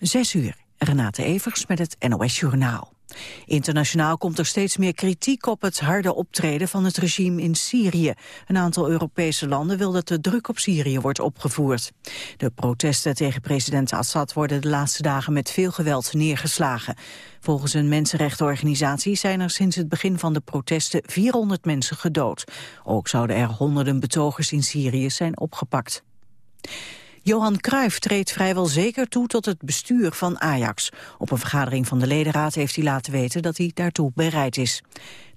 Zes uur. Renate Evers met het NOS Journaal. Internationaal komt er steeds meer kritiek op het harde optreden van het regime in Syrië. Een aantal Europese landen wil dat de druk op Syrië wordt opgevoerd. De protesten tegen president Assad worden de laatste dagen met veel geweld neergeslagen. Volgens een mensenrechtenorganisatie zijn er sinds het begin van de protesten 400 mensen gedood. Ook zouden er honderden betogers in Syrië zijn opgepakt. Johan Cruijff treedt vrijwel zeker toe tot het bestuur van Ajax. Op een vergadering van de ledenraad heeft hij laten weten dat hij daartoe bereid is.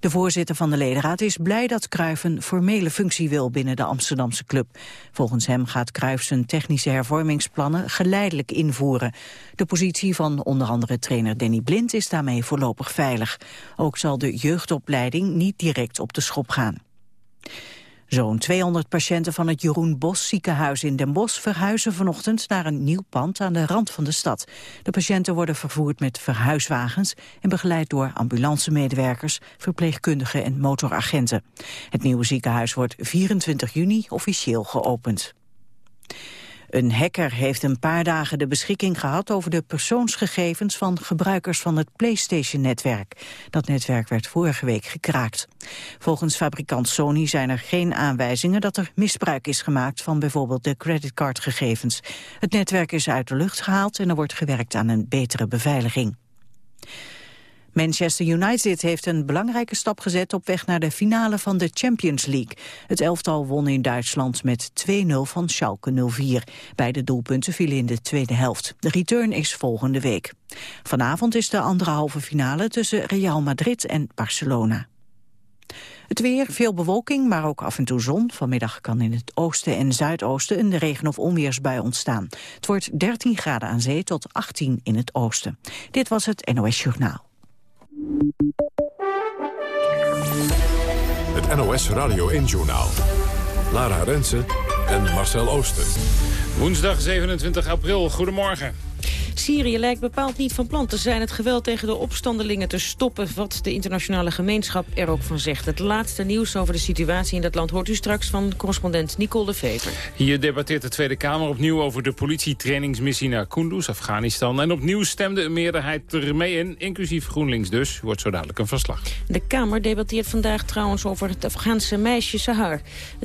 De voorzitter van de ledenraad is blij dat Cruijff een formele functie wil binnen de Amsterdamse club. Volgens hem gaat Cruijff zijn technische hervormingsplannen geleidelijk invoeren. De positie van onder andere trainer Danny Blind is daarmee voorlopig veilig. Ook zal de jeugdopleiding niet direct op de schop gaan. Zo'n 200 patiënten van het Jeroen Bos ziekenhuis in Den Bosch verhuizen vanochtend naar een nieuw pand aan de rand van de stad. De patiënten worden vervoerd met verhuiswagens en begeleid door ambulancemedewerkers, verpleegkundigen en motoragenten. Het nieuwe ziekenhuis wordt 24 juni officieel geopend. Een hacker heeft een paar dagen de beschikking gehad over de persoonsgegevens van gebruikers van het PlayStation-netwerk. Dat netwerk werd vorige week gekraakt. Volgens fabrikant Sony zijn er geen aanwijzingen dat er misbruik is gemaakt van bijvoorbeeld de creditcardgegevens. Het netwerk is uit de lucht gehaald en er wordt gewerkt aan een betere beveiliging. Manchester United heeft een belangrijke stap gezet op weg naar de finale van de Champions League. Het elftal won in Duitsland met 2-0 van Schalke 04. Beide doelpunten vielen in de tweede helft. De return is volgende week. Vanavond is de andere halve finale tussen Real Madrid en Barcelona. Het weer, veel bewolking, maar ook af en toe zon. Vanmiddag kan in het oosten en zuidoosten een regen- of onweersbui ontstaan. Het wordt 13 graden aan zee tot 18 in het oosten. Dit was het NOS Journaal. Het NOS Radio 1-journaal. Lara Rensen en Marcel Ooster. Woensdag 27 april, goedemorgen. Syrië lijkt bepaald niet van plan te zijn het geweld tegen de opstandelingen te stoppen, wat de internationale gemeenschap er ook van zegt. Het laatste nieuws over de situatie in dat land hoort u straks van correspondent Nicole de Vever. Hier debatteert de Tweede Kamer opnieuw over de politietrainingsmissie naar Kunduz, Afghanistan. En opnieuw stemde een meerderheid ermee in, inclusief GroenLinks dus. Wordt zo dadelijk een verslag. De Kamer debatteert vandaag trouwens over het Afghaanse meisje Sahar.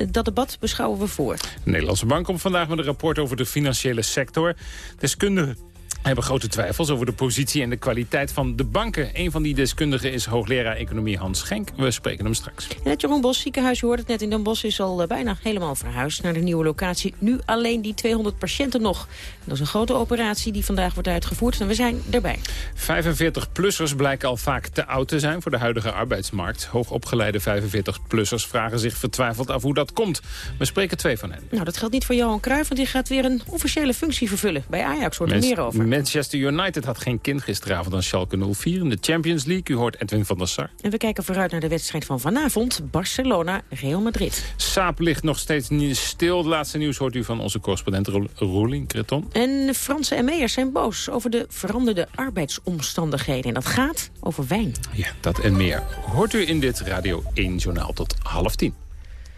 Dat debat beschouwen we voor. De Nederlandse Bank komt vandaag met een rapport over de financiële sector. Deskundigen hebben grote twijfels over de positie en de kwaliteit van de banken. Een van die deskundigen is hoogleraar economie Hans Schenk. We spreken hem straks. Het Jeroen Bos ziekenhuis, je hoort het net in Den Bosch, is al eh, bijna helemaal verhuisd naar de nieuwe locatie. Nu alleen die 200 patiënten nog. Dat is een grote operatie die vandaag wordt uitgevoerd en we zijn erbij. 45-plussers blijken al vaak te oud te zijn voor de huidige arbeidsmarkt. Hoogopgeleide 45-plussers vragen zich vertwijfeld af hoe dat komt. We spreken twee van hen. Nou, dat geldt niet voor Johan Cruijff, want die gaat weer een officiële functie vervullen. Bij Ajax hoort er meer over. Manchester United had geen kind gisteravond aan Schalke 04 in de Champions League. U hoort Edwin van der Sar. En we kijken vooruit naar de wedstrijd van vanavond. Barcelona-Real Madrid. Saap ligt nog steeds niet stil. Het laatste nieuws hoort u van onze correspondent Roeling Creton. En Franse ME'ers zijn boos over de veranderde arbeidsomstandigheden. En dat gaat over wijn. Ja, dat en meer hoort u in dit Radio 1 Journaal tot half tien.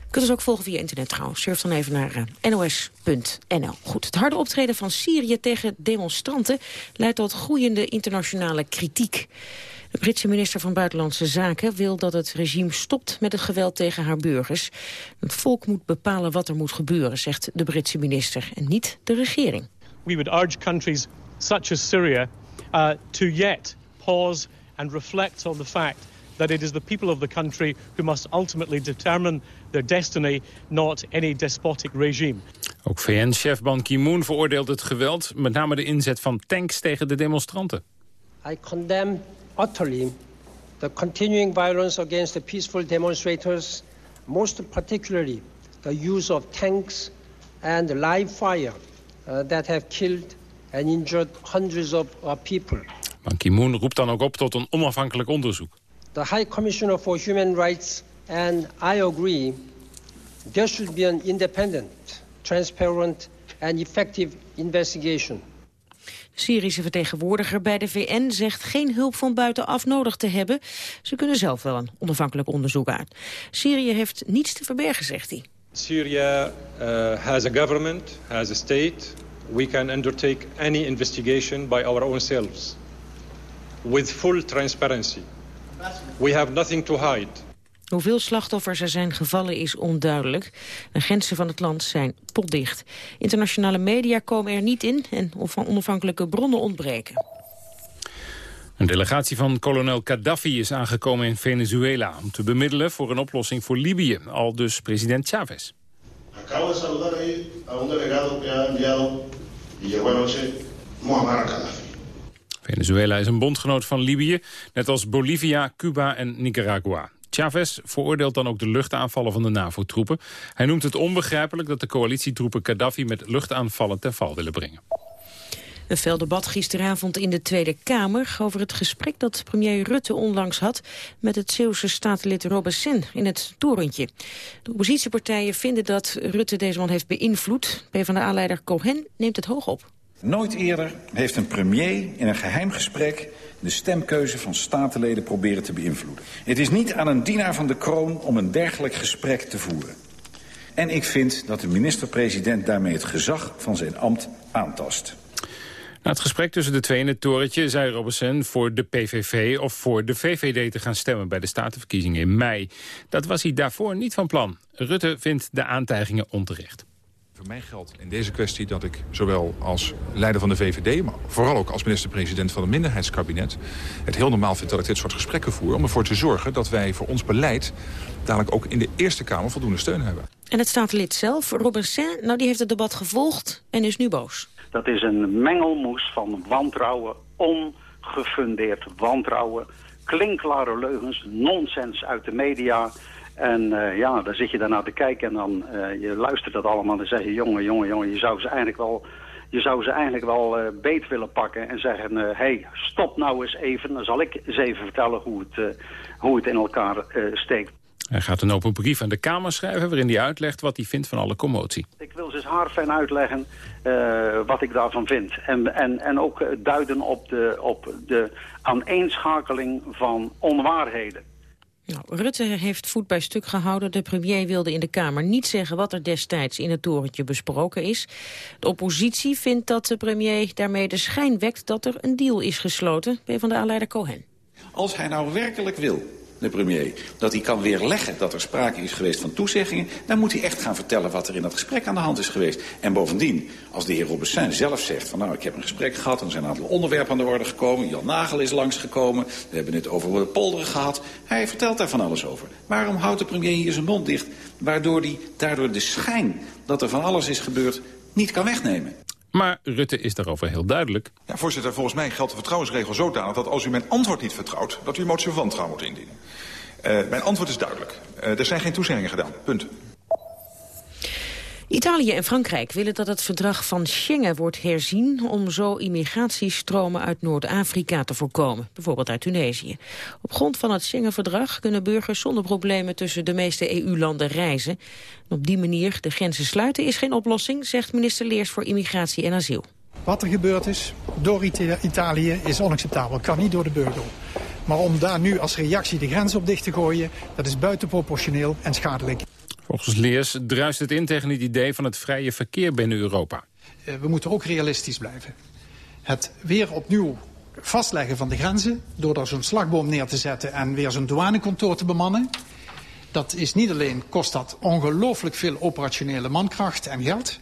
Kunt ons ook volgen via internet trouwens. Surf dan even naar uh, nos.nl. Goed, het harde optreden van Syrië tegen demonstranten... leidt tot groeiende internationale kritiek. De Britse minister van Buitenlandse Zaken wil dat het regime stopt met het geweld tegen haar burgers. Het volk moet bepalen wat er moet gebeuren, zegt de Britse minister, en niet de regering. We would urge countries such as Syria uh, to yet pause and reflect on the fact that it is the people of the country who must ultimately determine their destiny, not any despotic regime. Ook VN-chef Ban Ki-moon veroordeelt het geweld, met name de inzet van tanks tegen de demonstranten. I condemn utterly the continuing violence against the peaceful demonstrators, most particularly the use of tanks and live fire that have killed and injured hundreds of uh, people. Ban Ki-moon roept dan ook op tot een onafhankelijk onderzoek. The High Commissioner for Human Rights and I agree there should be an independent, transparent and effective investigation. De Syrische vertegenwoordiger bij de VN zegt geen hulp van buitenaf nodig te hebben. Ze kunnen zelf wel een onafhankelijk onderzoek uit. Syrië heeft niets te verbergen, zegt hij. Syria uh, has a government, has a state we can undertake any investigation by our own selves with full transparency. We have nothing to hide. Hoeveel slachtoffers er zijn gevallen is onduidelijk. De grenzen van het land zijn potdicht. Internationale media komen er niet in en onafhankelijke bronnen ontbreken. Een delegatie van kolonel Gaddafi is aangekomen in Venezuela... om te bemiddelen voor een oplossing voor Libië, al dus president Chavez. Venezuela is een bondgenoot van Libië, net als Bolivia, Cuba en Nicaragua. Chavez veroordeelt dan ook de luchtaanvallen van de NAVO-troepen. Hij noemt het onbegrijpelijk dat de coalitietroepen Gaddafi met luchtaanvallen ten val willen brengen. Een fel debat gisteravond in de Tweede Kamer over het gesprek dat premier Rutte onlangs had met het Zeeuwse staatslid Robesin in het torentje. De oppositiepartijen vinden dat Rutte deze man heeft beïnvloed. PvdA-leider Cohen neemt het hoog op. Nooit eerder heeft een premier in een geheim gesprek de stemkeuze van statenleden proberen te beïnvloeden. Het is niet aan een dienaar van de kroon om een dergelijk gesprek te voeren. En ik vind dat de minister-president daarmee het gezag van zijn ambt aantast. Na het gesprek tussen de twee in het torentje zei Robertson voor de PVV of voor de VVD te gaan stemmen bij de statenverkiezingen in mei. Dat was hij daarvoor niet van plan. Rutte vindt de aantijgingen onterecht. Voor mij geldt in deze kwestie dat ik zowel als leider van de VVD... maar vooral ook als minister-president van het minderheidskabinet... het heel normaal vind dat ik dit soort gesprekken voer... om ervoor te zorgen dat wij voor ons beleid... dadelijk ook in de Eerste Kamer voldoende steun hebben. En het staatslid zelf, Robert nou die heeft het debat gevolgd en is nu boos. Dat is een mengelmoes van wantrouwen, ongefundeerd wantrouwen... klinklare leugens, nonsens uit de media... En uh, ja, dan zit je daarna te kijken en dan uh, je luistert dat allemaal en zeg je... jongen, jongen, jongen, je zou ze eigenlijk wel, je zou ze eigenlijk wel uh, beet willen pakken... en zeggen, hé, hey, stop nou eens even. Dan zal ik eens even vertellen hoe het, hoe het in elkaar steekt. Hij gaat een open brief aan de Kamer schrijven... waarin hij uitlegt wat hij vindt van alle commotie. Ik wil ze eens haarfijn uitleggen wat ik daarvan vind. En, en, en ook duiden op de, op de aaneenschakeling van onwaarheden. Nou, Rutte heeft voet bij stuk gehouden. De premier wilde in de Kamer niet zeggen wat er destijds in het torentje besproken is. De oppositie vindt dat de premier daarmee de schijn wekt dat er een deal is gesloten. PvdA-leider Cohen. Als hij nou werkelijk wil de premier, dat hij kan weerleggen dat er sprake is geweest van toezeggingen... dan moet hij echt gaan vertellen wat er in dat gesprek aan de hand is geweest. En bovendien, als de heer Robessin zelf zegt van... nou, ik heb een gesprek gehad en er zijn een aantal onderwerpen aan de orde gekomen... Jan Nagel is langsgekomen, we hebben het over de polderen gehad... hij vertelt daar van alles over. Waarom houdt de premier hier zijn mond dicht... waardoor hij daardoor de schijn dat er van alles is gebeurd niet kan wegnemen? Maar Rutte is daarover heel duidelijk. Ja, voorzitter, volgens mij geldt de vertrouwensregel zodanig... dat als u mijn antwoord niet vertrouwt, dat u motie van wantrouwen moet indienen. Uh, mijn antwoord is duidelijk. Uh, er zijn geen toezeggingen gedaan. Punt. Italië en Frankrijk willen dat het verdrag van Schengen wordt herzien... om zo immigratiestromen uit Noord-Afrika te voorkomen, bijvoorbeeld uit Tunesië. Op grond van het Schengen-verdrag kunnen burgers zonder problemen... tussen de meeste EU-landen reizen. op die manier de grenzen sluiten is geen oplossing... zegt minister Leers voor Immigratie en Asiel. Wat er gebeurd is door Italië is onacceptabel. Kan niet door de burger. Maar om daar nu als reactie de grens op dicht te gooien... dat is buitenproportioneel en schadelijk. Volgens Leers druist het in tegen het idee van het vrije verkeer binnen Europa. Eh, we moeten ook realistisch blijven. Het weer opnieuw vastleggen van de grenzen... door daar zo'n slagboom neer te zetten en weer zo'n douanekantoor te bemannen... dat is niet alleen, kost dat ongelooflijk veel operationele mankracht en geld...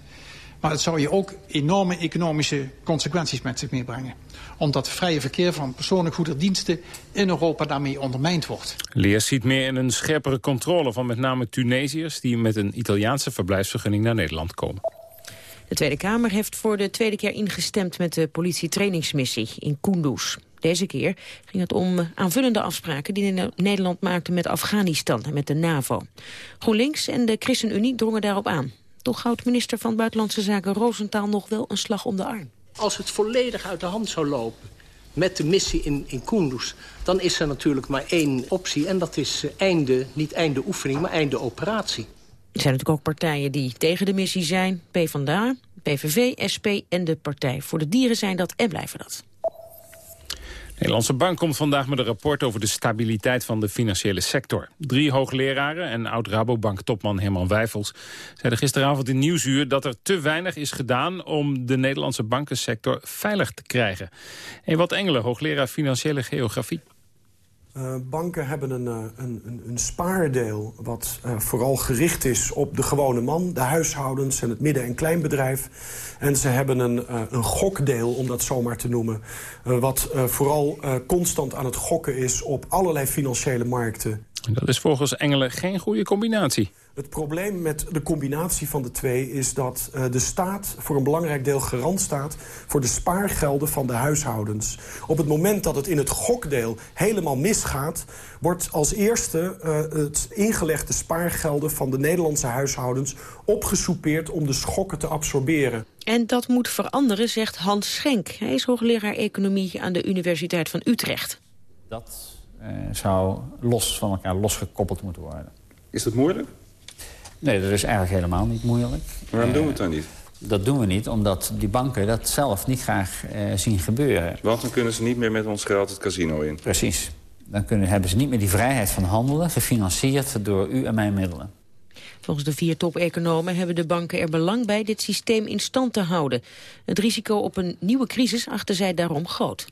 maar het zou je ook enorme economische consequenties met zich meebrengen omdat het vrije verkeer van personen, goederen, diensten in Europa daarmee ondermijnd wordt. Leers ziet meer in een scherpere controle van met name Tunesiërs... die met een Italiaanse verblijfsvergunning naar Nederland komen. De Tweede Kamer heeft voor de tweede keer ingestemd met de politietrainingsmissie in Kunduz. Deze keer ging het om aanvullende afspraken die Nederland maakte met Afghanistan en met de NAVO. GroenLinks en de ChristenUnie drongen daarop aan. Toch houdt minister van Buitenlandse Zaken Roosentaal nog wel een slag om de arm. Als het volledig uit de hand zou lopen met de missie in, in Kunduz... dan is er natuurlijk maar één optie. En dat is eh, einde, niet einde oefening, maar einde operatie. Er zijn natuurlijk ook partijen die tegen de missie zijn. PvdA, PVV, SP en de Partij voor de Dieren zijn dat en blijven dat. Nederlandse Bank komt vandaag met een rapport over de stabiliteit van de financiële sector. Drie hoogleraren en oud-Rabobank-topman Herman Wijfels zeiden gisteravond in Nieuwsuur dat er te weinig is gedaan om de Nederlandse bankensector veilig te krijgen. En wat Engelen, hoogleraar financiële geografie. Uh, banken hebben een, uh, een, een, spaardeel wat uh, vooral gericht is op de gewone man... de huishoudens en het midden- en kleinbedrijf. En ze hebben een, een gokdeel, om dat zomaar te noemen... wat vooral constant aan het gokken is op allerlei financiële markten. Dat is volgens Engelen geen goede combinatie. Het probleem met de combinatie van de twee is dat uh, de staat voor een belangrijk deel garant staat voor de spaargelden van de huishoudens. Op het moment dat het in het gokdeel helemaal misgaat, wordt als eerste uh, het ingelegde spaargelden van de Nederlandse huishoudens opgesoupeerd om de schokken te absorberen. En dat moet veranderen, zegt Hans Schenk. Hij is hoogleraar economie aan de Universiteit van Utrecht. Dat uh, zou los van elkaar losgekoppeld moeten worden. Is dat moeilijk? Nee, dat is eigenlijk helemaal niet moeilijk. Waarom doen we het dan niet? Dat doen we niet, omdat die banken dat zelf niet graag uh, zien gebeuren. Want dan kunnen ze niet meer met ons geld het casino in. Precies. Dan kunnen, hebben ze niet meer die vrijheid van handelen... gefinancierd door u en mijn middelen. Volgens de vier top-economen hebben de banken er belang bij dit systeem in stand te houden. Het risico op een nieuwe crisis achten zij daarom groot.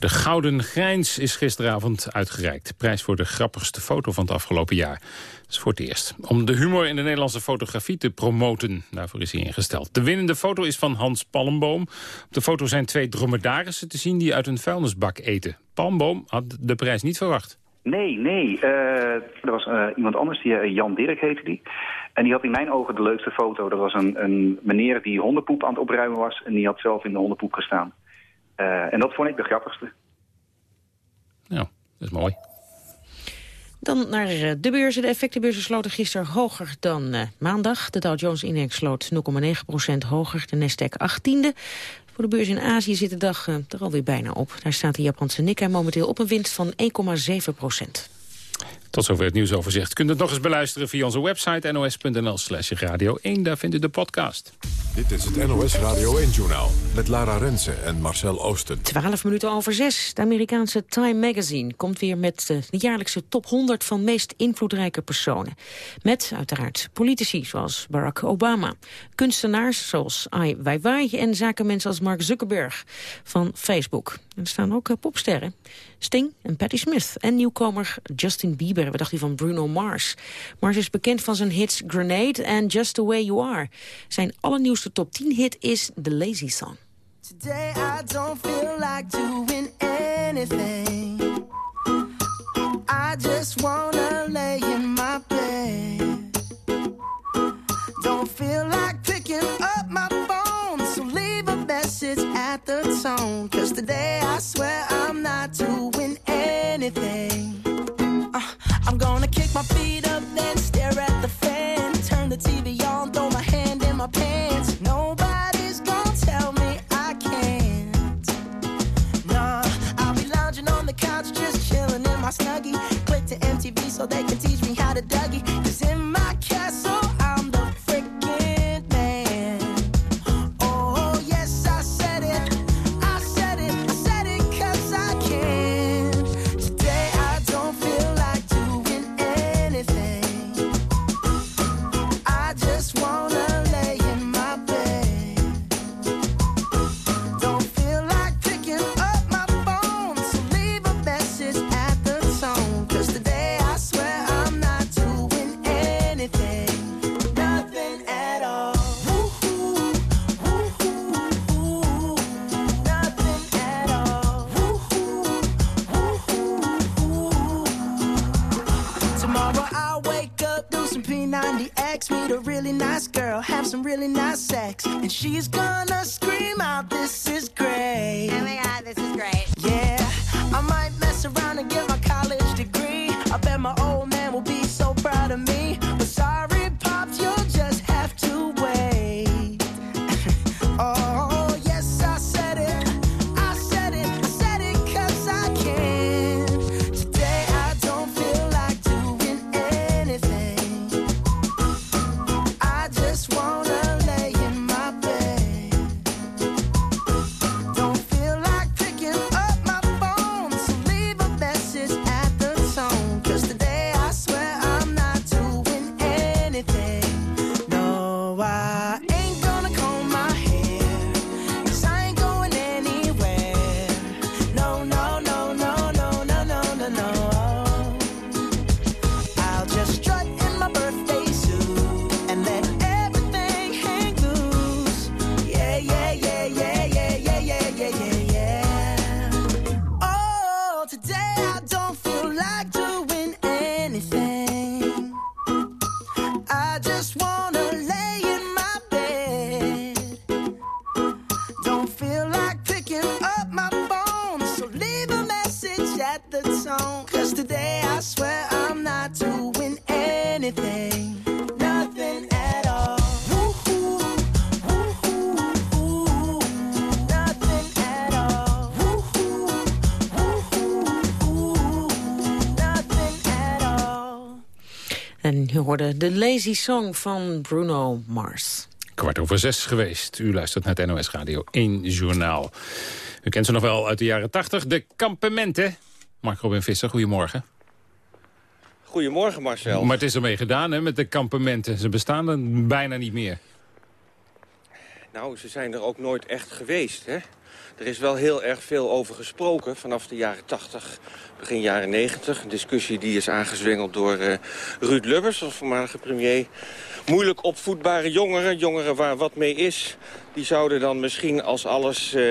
De Gouden Grijns is gisteravond uitgereikt. Prijs voor de grappigste foto van het afgelopen jaar. Dat is voor het eerst. Om de humor in de Nederlandse fotografie te promoten. Daarvoor is hij ingesteld. De winnende foto is van Hans Palmboom. Op de foto zijn twee dromedarissen te zien die uit een vuilnisbak eten. Palmboom had de prijs niet verwacht. Nee, nee. Uh, er was uh, iemand anders, die, uh, Jan Dirk heette die. En die had in mijn ogen de leukste foto. Dat was een, een meneer die hondenpoep aan het opruimen was... en die had zelf in de hondenpoep gestaan. Uh, en dat vond ik de grappigste. Ja, dat is mooi. Dan naar de beurzen. De effectenbeurzen sloten gisteren hoger dan uh, maandag. De Dow Jones-index sloot 0,9% hoger, de Nasdaq 18e. Voor de beurs in Azië zit de dag uh, er alweer bijna op. Daar staat de Japanse Nikkei momenteel op een winst van 1,7 procent. Tot zover het nieuwsoverzicht. Kunt het nog eens beluisteren via onze website nos.nl slash radio 1. Daar vindt u de podcast. Dit is het NOS Radio 1-journaal met Lara Rensen en Marcel Oosten. 12 minuten over 6. De Amerikaanse Time Magazine komt weer met de jaarlijkse top 100 van meest invloedrijke personen. Met uiteraard politici zoals Barack Obama, kunstenaars zoals Ai Weiwei en zakenmensen als Mark Zuckerberg van Facebook. Er staan ook popsterren. Sting en Patti Smith en nieuwkomer Justin Bieber. We dachten van Bruno Mars. Mars is bekend van zijn hits Grenade en Just The Way You Are. Zijn allernieuwste top 10 hit is The Lazy Song. Today I don't feel like doing anything. I just wanna lay in my bed. Don't feel like picking up my phone. So leave a message at the tone. Cause today I swear I'm not doing anything. My feet hoorde de Lazy Song van Bruno Mars. Kwart over zes geweest. U luistert naar het NOS Radio 1 Journaal. U kent ze nog wel uit de jaren 80. De kampementen. Mark Robin Visser, goedemorgen. Goedemorgen Marcel. Maar het is ermee gedaan hè, met de kampementen. Ze bestaan er bijna niet meer. Nou, ze zijn er ook nooit echt geweest, hè? Er is wel heel erg veel over gesproken vanaf de jaren 80, begin jaren 90. Een discussie die is aangezwengeld door eh, Ruud Lubbers, als voormalige premier. Moeilijk opvoedbare jongeren, jongeren waar wat mee is... die zouden dan misschien, als alles eh,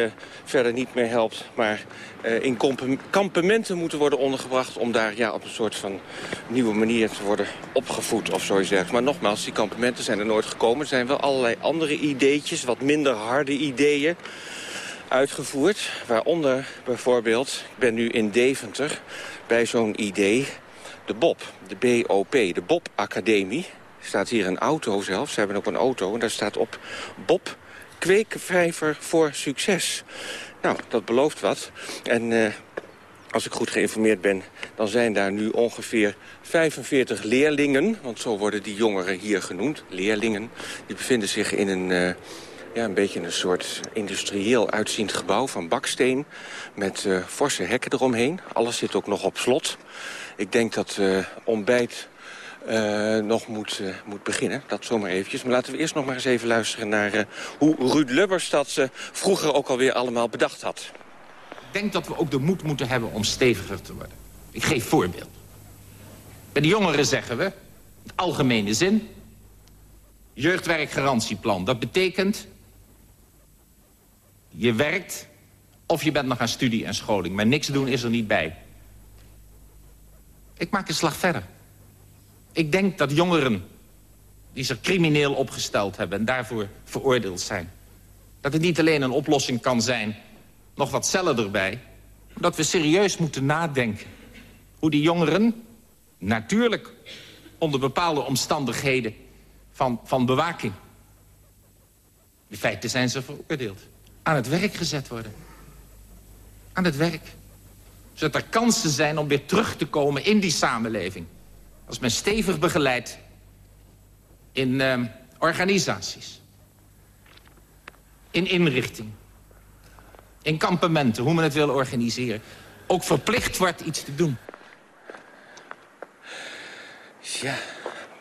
verder niet meer helpt... maar eh, in kampe- kampementen moeten worden ondergebracht... om daar ja, op een soort van nieuwe manier te worden opgevoed of zoiets dergelijks. Maar nogmaals, die kampementen zijn er nooit gekomen. Er zijn wel allerlei andere ideetjes, wat minder harde ideeën uitgevoerd. Waaronder bijvoorbeeld, ik ben nu in Deventer bij zo'n idee, de BOP, de BOP, de BOP Academie. Er staat hier een auto zelfs, ze hebben ook een auto en daar staat op BOP, kweekvijver voor succes. Nou, dat belooft wat. En eh, als ik goed geïnformeerd ben, dan zijn daar nu ongeveer 45 leerlingen. Want zo worden die jongeren hier genoemd, leerlingen. Die bevinden zich in een, eh, ja, een beetje een soort industrieel uitziend gebouw van baksteen. Met eh, forse hekken eromheen. Alles zit ook nog op slot. Ik denk dat eh, ontbijt eh, nog moet, moet beginnen. Dat zomaar eventjes. Maar laten we eerst nog maar eens even luisteren naar hoe Ruud Lubbers dat ze vroeger ook alweer allemaal bedacht had. Ik denk dat we ook de moed moeten hebben om steviger te worden. Ik geef voorbeeld. Bij de jongeren zeggen we, in algemene zin... jeugdwerkgarantieplan. Dat betekent... je werkt of je bent nog aan studie en scholing. Maar niks doen is er niet bij. Ik maak een slag verder. Ik denk dat jongeren die zich crimineel opgesteld hebben... en daarvoor veroordeeld zijn... dat het niet alleen een oplossing kan zijn... nog wat cellen erbij... dat we serieus moeten nadenken... hoe die jongeren, natuurlijk onder bepaalde omstandigheden... van, van bewaking... in feite zijn ze veroordeeld... aan het werk gezet worden. Aan het werk. Zodat er kansen zijn om weer terug te komen in die samenleving. Als men stevig begeleidt in eh, organisaties. In inrichting. In kampementen, hoe men het wil organiseren. Ook verplicht wordt iets te doen. Ja,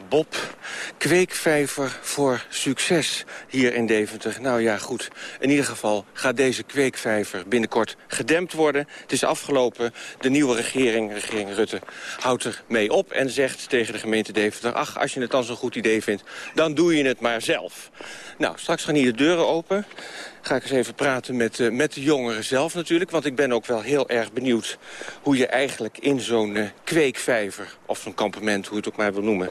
Bob, kweekvijver voor succes hier in Deventer. Nou ja, goed. In ieder geval gaat deze kweekvijver binnenkort gedempt worden. Het is afgelopen. De nieuwe regering, regering Rutte, houdt er mee op... en zegt tegen de gemeente Deventer... ach, als je het dan zo'n goed idee vindt, dan doe je het maar zelf. Nou, straks gaan hier de deuren open. Ga ik eens even praten met, eh, met de jongeren zelf natuurlijk. Want ik ben ook wel heel erg benieuwd hoe je eigenlijk in zo'n eh, kweekvijver... of zo'n kampement, hoe je het ook maar wil noemen,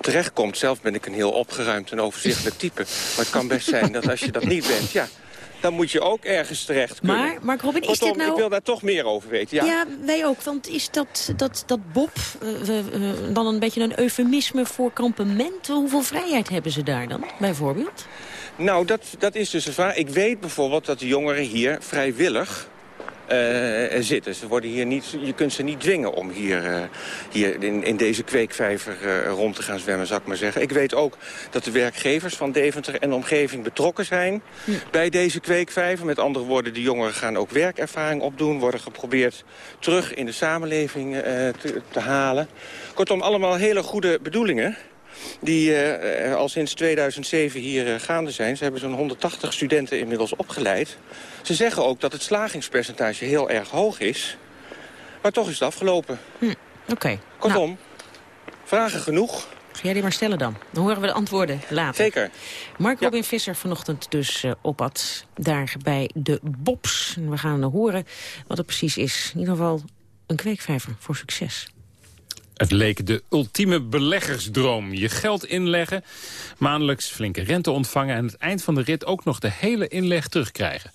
terechtkomt. Zelf ben ik een heel opgeruimd en overzichtelijk type. Maar het kan best zijn dat als je dat niet bent, ja... dan moet je ook ergens terecht kunnen. Maar, Mark Robin, is Kortom, dit nou... ik wil daar toch meer over weten. Ja, Ja, wij ook. Want is dat, dat, dat Bob eh, dan een beetje een eufemisme voor kampementen? Hoeveel vrijheid hebben ze daar dan, bijvoorbeeld? Nou, dat, dat is dus een vraag. Ik weet bijvoorbeeld dat de jongeren hier vrijwillig eh, zitten. Ze worden hier niet, je kunt ze niet dwingen om hier, eh, hier in, in deze kweekvijver eh, rond te gaan zwemmen, zou ik maar zeggen. Ik weet ook dat de werkgevers van Deventer en de omgeving betrokken zijn bij deze kweekvijver. Met andere woorden, de jongeren gaan ook werkervaring opdoen, worden geprobeerd terug in de samenleving te, te halen. Kortom, allemaal hele goede bedoelingen die eh, al sinds 2007 hier eh, gaande zijn. Ze hebben zo'n 180 studenten inmiddels opgeleid. Ze zeggen ook dat het slagingspercentage heel erg hoog is. Maar toch is het afgelopen. Oké. Kortom, vragen genoeg. Ga jij die maar stellen dan. Dan horen we de antwoorden later. Zeker. Mark Robin Visser vanochtend dus eh, op pad. Daar bij de Bobs. En we gaan horen wat het precies is. In ieder geval een kweekvijver voor succes. Het leek de ultieme beleggersdroom. Je geld inleggen, maandelijks flinke rente ontvangen... en aan het eind van de rit ook nog de hele inleg terugkrijgen.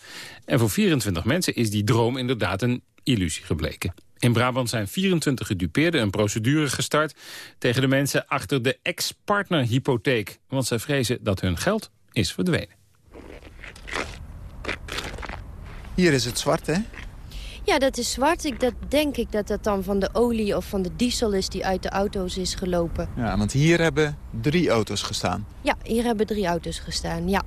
En voor 24 mensen is die droom inderdaad een illusie gebleken. In Brabant zijn 24 gedupeerden een procedure gestart... tegen de mensen achter de ex-partnerhypotheek. Want zij vrezen dat hun geld is verdwenen. Hier is het zwart, hè? Ja, dat is zwart. Ik, dat denk ik dat dat dan van de olie of van de diesel is die uit de auto's is gelopen. Ja, want hier hebben drie auto's gestaan. Ja, hier hebben drie auto's gestaan, ja.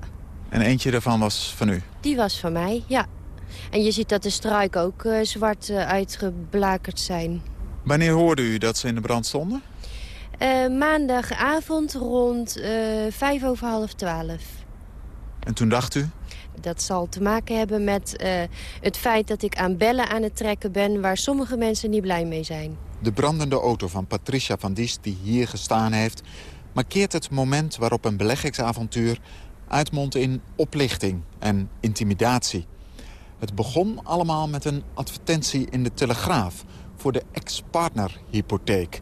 En eentje daarvan was van u? Die was van mij, ja. En je ziet dat de struiken ook uh, zwart uh, uitgeblakerd zijn. Wanneer hoorde u dat ze in de brand stonden? Uh, maandagavond rond vijf over half twaalf. En toen dacht u? Dat zal te maken hebben met uh, het feit dat ik aan bellen aan het trekken ben... waar sommige mensen niet blij mee zijn. De brandende auto van Patricia van Diest die hier gestaan heeft... markeert het moment waarop een beleggingsavontuur uitmondt in oplichting en intimidatie. Het begon allemaal met een advertentie in de Telegraaf... voor de ex-partnerhypotheek.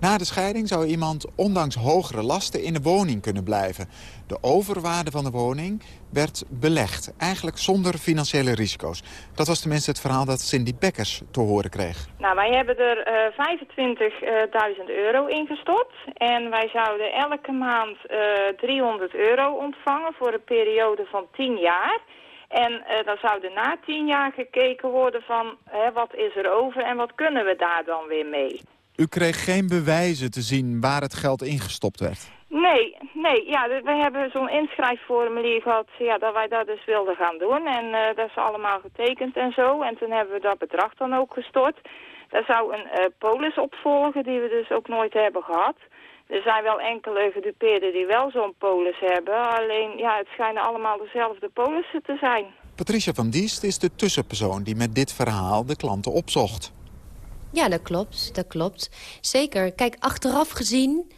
Na de scheiding zou iemand ondanks hogere lasten in de woning kunnen blijven. De overwaarde van de woning werd belegd, eigenlijk zonder financiële risico's. Dat was tenminste het verhaal dat Cindy Bekkers te horen kreeg. Nou, wij hebben er uh, 25.000 euro ingestort. En wij zouden elke maand uh, 300 euro ontvangen voor een periode van 10 jaar. En dan zou er na 10 jaar gekeken worden van hè, wat is er over en wat kunnen we daar dan weer mee. U kreeg geen bewijzen te zien waar het geld ingestopt werd? Nee, nee. Ja, we hebben zo'n inschrijfformulier gehad ja, dat wij dat dus wilden gaan doen. En uh, dat is allemaal getekend en zo. En toen hebben we dat bedrag dan ook gestort. Daar zou een uh, polis op volgen die we dus ook nooit hebben gehad. Er zijn wel enkele gedupeerden die wel zo'n polis hebben. Alleen, ja, het schijnen allemaal dezelfde polissen te zijn. Patricia van Diest is de tussenpersoon die met dit verhaal de klanten opzocht. Ja, dat klopt. Dat klopt. Zeker. Kijk, achteraf gezien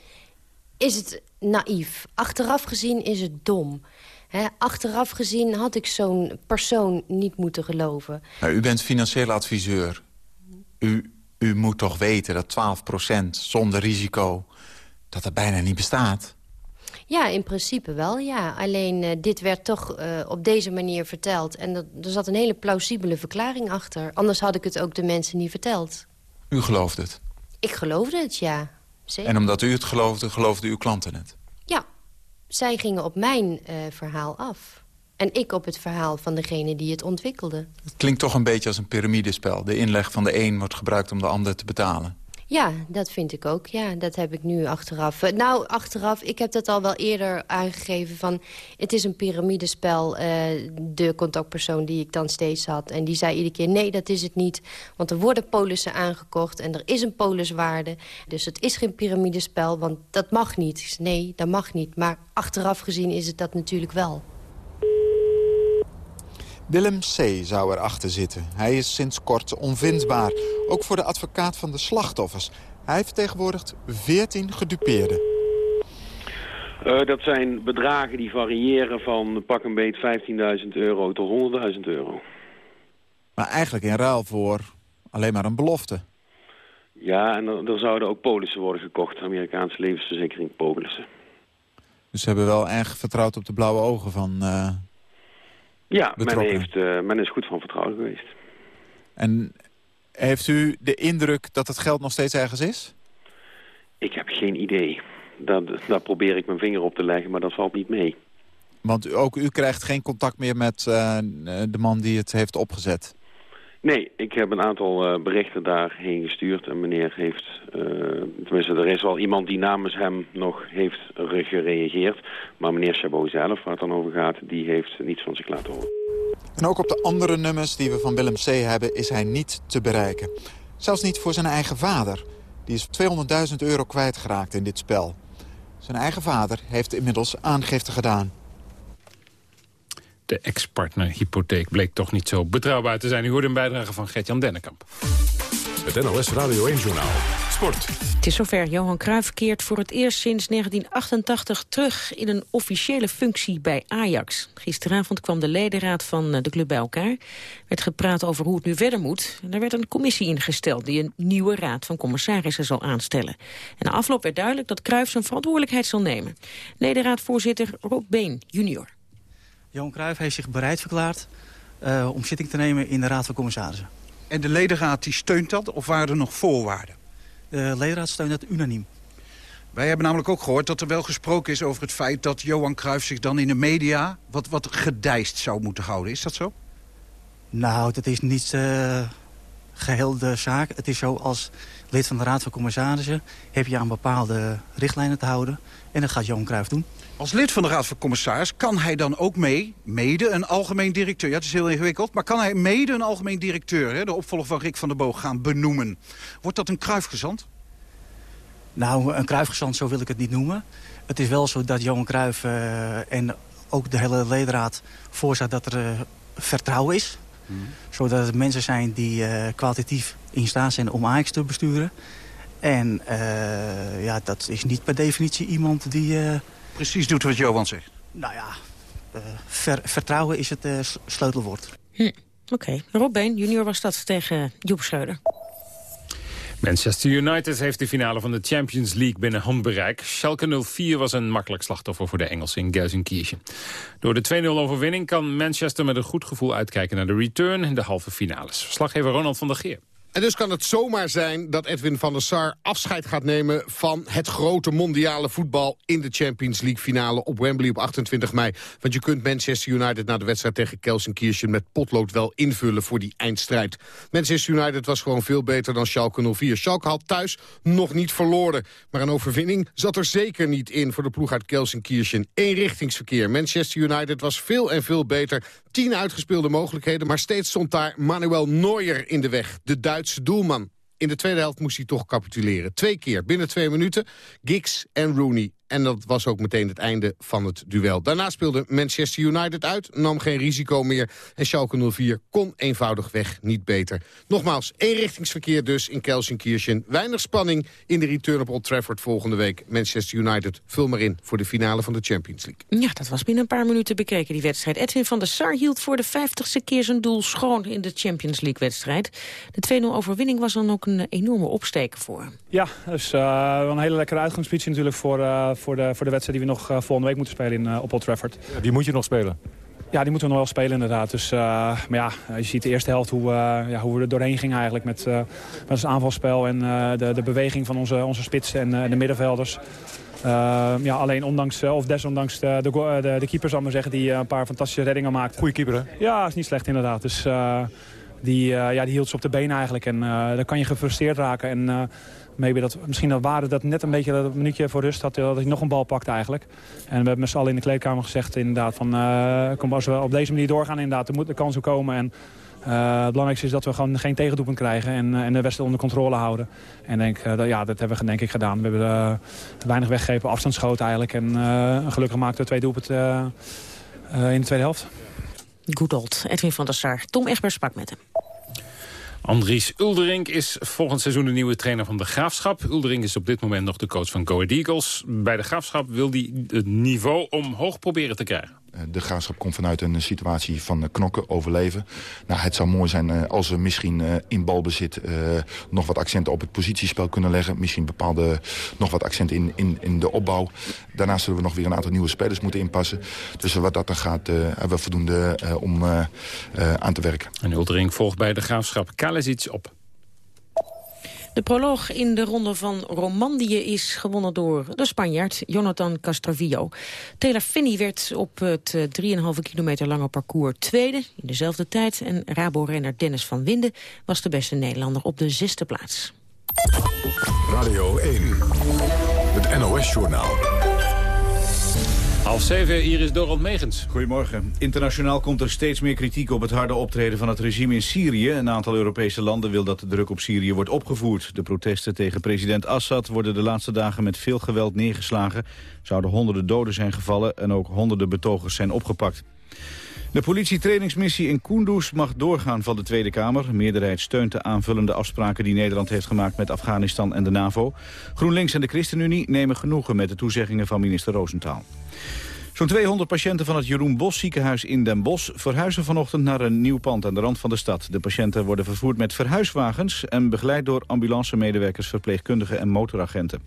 is het naïef. Achteraf gezien is het dom. He, achteraf gezien had ik zo'n persoon niet moeten geloven. Nou, u bent financieel adviseur. U, u moet toch weten dat 12% zonder risico... dat dat bijna niet bestaat? Ja, in principe wel, ja. Alleen uh, dit werd toch uh, op deze manier verteld. En dat, er zat een hele plausibele verklaring achter. Anders had ik het ook de mensen niet verteld. U geloofde het? Ik geloofde het, ja. Zeker. En omdat u het geloofde, geloofden uw klanten het? Ja, zij gingen op mijn uh, verhaal af. En ik op het verhaal van degene die het ontwikkelde. Het klinkt toch een beetje als een piramidespel. De inleg van de een wordt gebruikt om de ander te betalen. Ja, dat vind ik ook. Ja, dat heb ik nu achteraf. Nou, achteraf, ik heb dat al wel eerder aangegeven van... het is een piramidespel, uh, de contactpersoon die ik dan steeds had. En die zei iedere keer, nee, dat is het niet. Want er worden polissen aangekocht en er is een poliswaarde. Dus het is geen piramidespel, want dat mag niet. Nee, dat mag niet. Maar achteraf gezien is het dat natuurlijk wel. Willem C. zou erachter zitten. Hij is sinds kort onvindbaar. Ook voor de advocaat van de slachtoffers. Hij vertegenwoordigt 14 gedupeerden. Uh, dat zijn bedragen die variëren van pak een beet 15.000 euro tot 100.000 euro. Maar eigenlijk in ruil voor alleen maar een belofte. Ja, en er, er zouden ook polissen worden gekocht. Amerikaanse levensverzekering polissen. Dus ze hebben wel erg vertrouwd op de blauwe ogen van... Uh, ja, men, heeft, uh, men is goed van vertrouwen geweest. En heeft u de indruk dat het geld nog steeds ergens is? Ik heb geen idee. Dat, daar probeer ik mijn vinger op te leggen, maar dat valt niet mee. Want ook u krijgt geen contact meer met uh, de man die het heeft opgezet? Nee, ik heb een aantal uh, berichten daarheen gestuurd. En meneer heeft, uh, tenminste er is wel iemand die namens hem nog heeft gereageerd. Maar meneer Chabot zelf, waar het dan over gaat, die heeft niets van zich laten horen. En ook op de andere nummers die we van Willem C. hebben is hij niet te bereiken. Zelfs niet voor zijn eigen vader. Die is 200.000 euro kwijtgeraakt in dit spel. Zijn eigen vader heeft inmiddels aangifte gedaan. De ex-partnerhypotheek bleek toch niet zo betrouwbaar te zijn. U hoorde een bijdrage van Gert-Jan Dennekamp. Het NLS Radio 1-journaal Sport. Het is zover. Johan Cruijff keert voor het eerst sinds 1988 terug in een officiële functie bij Ajax. Gisteravond kwam de ledenraad van eh, de club bij elkaar. Er werd gepraat over hoe het nu verder moet. En er werd een commissie ingesteld die een nieuwe raad van commissarissen zal aanstellen. En na afloop werd duidelijk dat Cruijff zijn verantwoordelijkheid zal nemen. Ledenraadvoorzitter Rob Been junior. Johan Cruijff heeft zich bereid verklaard uh, om zitting te nemen in de Raad van Commissarissen. En de ledenraad die steunt dat of waren er nog voorwaarden? De ledenraad steunt dat unaniem. Wij hebben namelijk ook gehoord dat er wel gesproken is over het feit... dat Johan Cruijff zich dan in de media wat, wat gedijst zou moeten houden. Is dat zo? Nou, dat is niet uh, geheel de zaak. Het is zo, als lid van de Raad van Commissarissen... heb je aan bepaalde richtlijnen te houden. En dat gaat Johan Cruijff doen. Als lid van de Raad van Commissaris kan hij dan ook mee, mede een algemeen directeur... ja, het is heel ingewikkeld, maar kan hij mede een algemeen directeur... Hè, de opvolger van Rick van der Boog, gaan benoemen? Wordt dat een kruifgezant? Nou, een kruifgezant, zo wil ik het niet noemen. Het is wel zo dat Johan Cruijff uh, en ook de hele ledenraad voorzet dat er uh, vertrouwen is. Hmm. Zodat het mensen zijn die uh, kwalitatief in staat zijn om Ajax te besturen. En ja, dat is niet per definitie iemand die precies doet wat Johan zegt? Nou ja, uh, ver, vertrouwen is het uh, sleutelwoord. Hm. Oké, okay. Rob Been, junior was dat tegen Joep Schreuder. Manchester United heeft de finale van de Champions League binnen handbereik. Schalke 04 was een makkelijk slachtoffer voor de Engelsen in Gelsenkirchen. Door de 2-0 overwinning kan Manchester met een goed gevoel uitkijken naar de return in de halve finales. Verslaggever Ronald van der Geer. En dus kan het zomaar zijn dat Edwin van der Sar afscheid gaat nemen... van het grote mondiale voetbal in de Champions League finale op Wembley op 28 mei. Want je kunt Manchester United na de wedstrijd tegen Kelsenkirchen met potlood wel invullen voor die eindstrijd. Manchester United was gewoon veel beter dan Schalke 04. Schalke had thuis nog niet verloren. Maar een overwinning zat er zeker niet in voor de ploeg uit Kelsenkirchen. Eenrichtingsverkeer. Manchester United was veel en veel beter. Tien uitgespeelde mogelijkheden, maar steeds stond daar Manuel Neuer in de weg. De Duitse doelman. In de tweede helft moest hij toch capituleren. Twee keer, binnen twee minuten, Giggs en Rooney. En dat was ook meteen het einde van het duel. Daarna speelde Manchester United uit, nam geen risico meer. En Schalke 04 kon eenvoudigweg niet beter. Nogmaals, eenrichtingsverkeer dus in Kelsenkirchen. Weinig spanning in de return op Old Trafford volgende week. Manchester United, vul maar in voor de finale van de Champions League. Ja, dat was binnen een paar minuten bekeken, die wedstrijd. Edwin van der Sar hield voor de vijftigste keer zijn doel schoon in de Champions League-wedstrijd. De 2-0 overwinning was dan ook een enorme opsteken voor hem. Ja, dus uh, een hele lekkere uitgangspositie natuurlijk voor... Uh, voor de, voor de wedstrijd die we nog uh, volgende week moeten spelen in, uh, op Old Trafford. Die moet je nog spelen? Ja, die moeten we nog wel spelen inderdaad. Dus, uh, maar ja, je ziet de eerste helft hoe, ja, hoe we er doorheen gingen eigenlijk met, met het aanvalspel en de, de beweging van onze, onze spitsen en de middenvelders. ja, alleen ondanks, of desondanks de, de, de, de keeper, zal maar zeggen, die een paar fantastische reddingen maakte. Goeie keeper, hè? Ja, is niet slecht inderdaad. Dus die, ja, die hield ze op de benen eigenlijk. En dan kan je gefrustreerd raken. En maybe dat, misschien dat Waarde dat net een beetje dat minuutje voor rust had, dat hij nog een bal pakte eigenlijk. En we hebben met z'n allen in de kleedkamer gezegd inderdaad van, uh, kom, als we op deze manier doorgaan inderdaad, er moet de kans komen. En uh, het belangrijkste is dat we gewoon geen tegendoelpunt krijgen en, uh, en de wedstrijd onder controle houden. En denk, dat, ja, dat hebben we denk ik gedaan. We hebben weinig weggegeven, afstandsschoten eigenlijk. En gelukkig maakten we twee doelpunten in de tweede helft. Good old, Edwin van der Sar. Tom Egbers sprak met hem. Andries Uldering is volgend seizoen de nieuwe trainer van de Graafschap. Uldering is op dit moment nog de coach van Go Ahead Eagles. Bij de Graafschap wil hij het niveau omhoog proberen te krijgen. Eh, de graafschap komt vanuit een situatie van knokken, overleven. Nou, het zou mooi zijn eh, als we misschien eh, in balbezit nog wat accenten op het positiespel kunnen leggen. Misschien bepaalde nog wat accenten in, in, in de opbauw. Daarnaast zullen we nog weer een aantal nieuwe spelers moeten inpassen. Dus wat dat dan gaat, hebben we voldoende om aan te werken. En Uldering volgt bij de graafschap Kalesic op. De proloog in de ronde van Romandie is gewonnen door de Spanjaard Jonathan Castrovillo. Taylor Finney werd op het 3,5 kilometer lange parcours tweede in dezelfde tijd. En Rabo-renner Dennis van Winden was de beste Nederlander op de zesde plaats. Radio 1, het NOS-journaal. Half zeven, hier is Dorald Megens. Goedemorgen. Internationaal komt er steeds meer kritiek op het harde optreden van het regime in Syrië. Een aantal Europese landen wil dat de druk op Syrië wordt opgevoerd. De protesten tegen president Assad worden de laatste dagen met veel geweld neergeslagen. Zouden honderden doden zijn gevallen en ook honderden betogers zijn opgepakt. De politietrainingsmissie in Kunduz mag doorgaan van de Tweede Kamer. De meerderheid steunt de aanvullende afspraken die Nederland heeft gemaakt met Afghanistan en de NAVO. GroenLinks en de ChristenUnie nemen genoegen met de toezeggingen van minister Roosentaal. Zo'n 200 patiënten van het Jeroen Bos ziekenhuis in Den Bosch... verhuizen vanochtend naar een nieuw pand aan de rand van de stad. De patiënten worden vervoerd met verhuiswagens... en begeleid door ambulancemedewerkers, verpleegkundigen en motoragenten.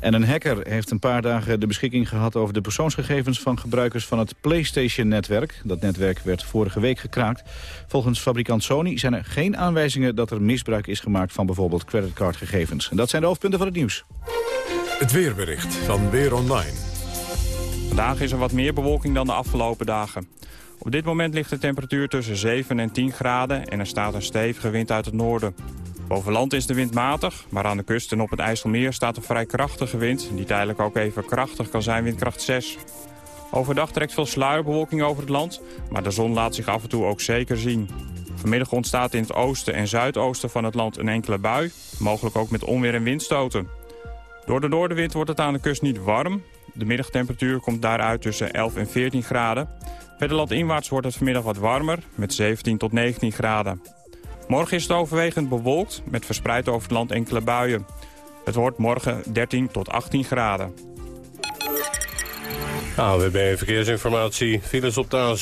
En een hacker heeft een paar dagen de beschikking gehad over de persoonsgegevens van gebruikers van het PlayStation-netwerk. Dat netwerk werd vorige week gekraakt. Volgens fabrikant Sony zijn er geen aanwijzingen dat er misbruik is gemaakt van bijvoorbeeld creditcardgegevens. En dat zijn de hoofdpunten van het nieuws. Het weerbericht van Weer Online. Vandaag is er wat meer bewolking dan de afgelopen dagen. Op dit moment ligt de temperatuur tussen 7 en 10 graden en er staat een stevige wind uit het noorden. Boven land is de wind matig, maar aan de kust en op het IJsselmeer staat een vrij krachtige wind... die tijdelijk ook even krachtig kan zijn, windkracht 6. Overdag trekt veel sluierbewolking over het land, maar de zon laat zich af en toe ook zeker zien. Vanmiddag ontstaat in het oosten en zuidoosten van het land een enkele bui, mogelijk ook met onweer en windstoten. Door de noordenwind wordt het aan de kust niet warm. De middagtemperatuur komt daaruit tussen 11 en 14 graden. Verder landinwaarts wordt het vanmiddag wat warmer, met 17 tot 19 graden. Morgen is het overwegend bewolkt, met verspreid over het land enkele buien. Het wordt morgen 13 tot 18 graden. AWB Verkeersinformatie. Files op de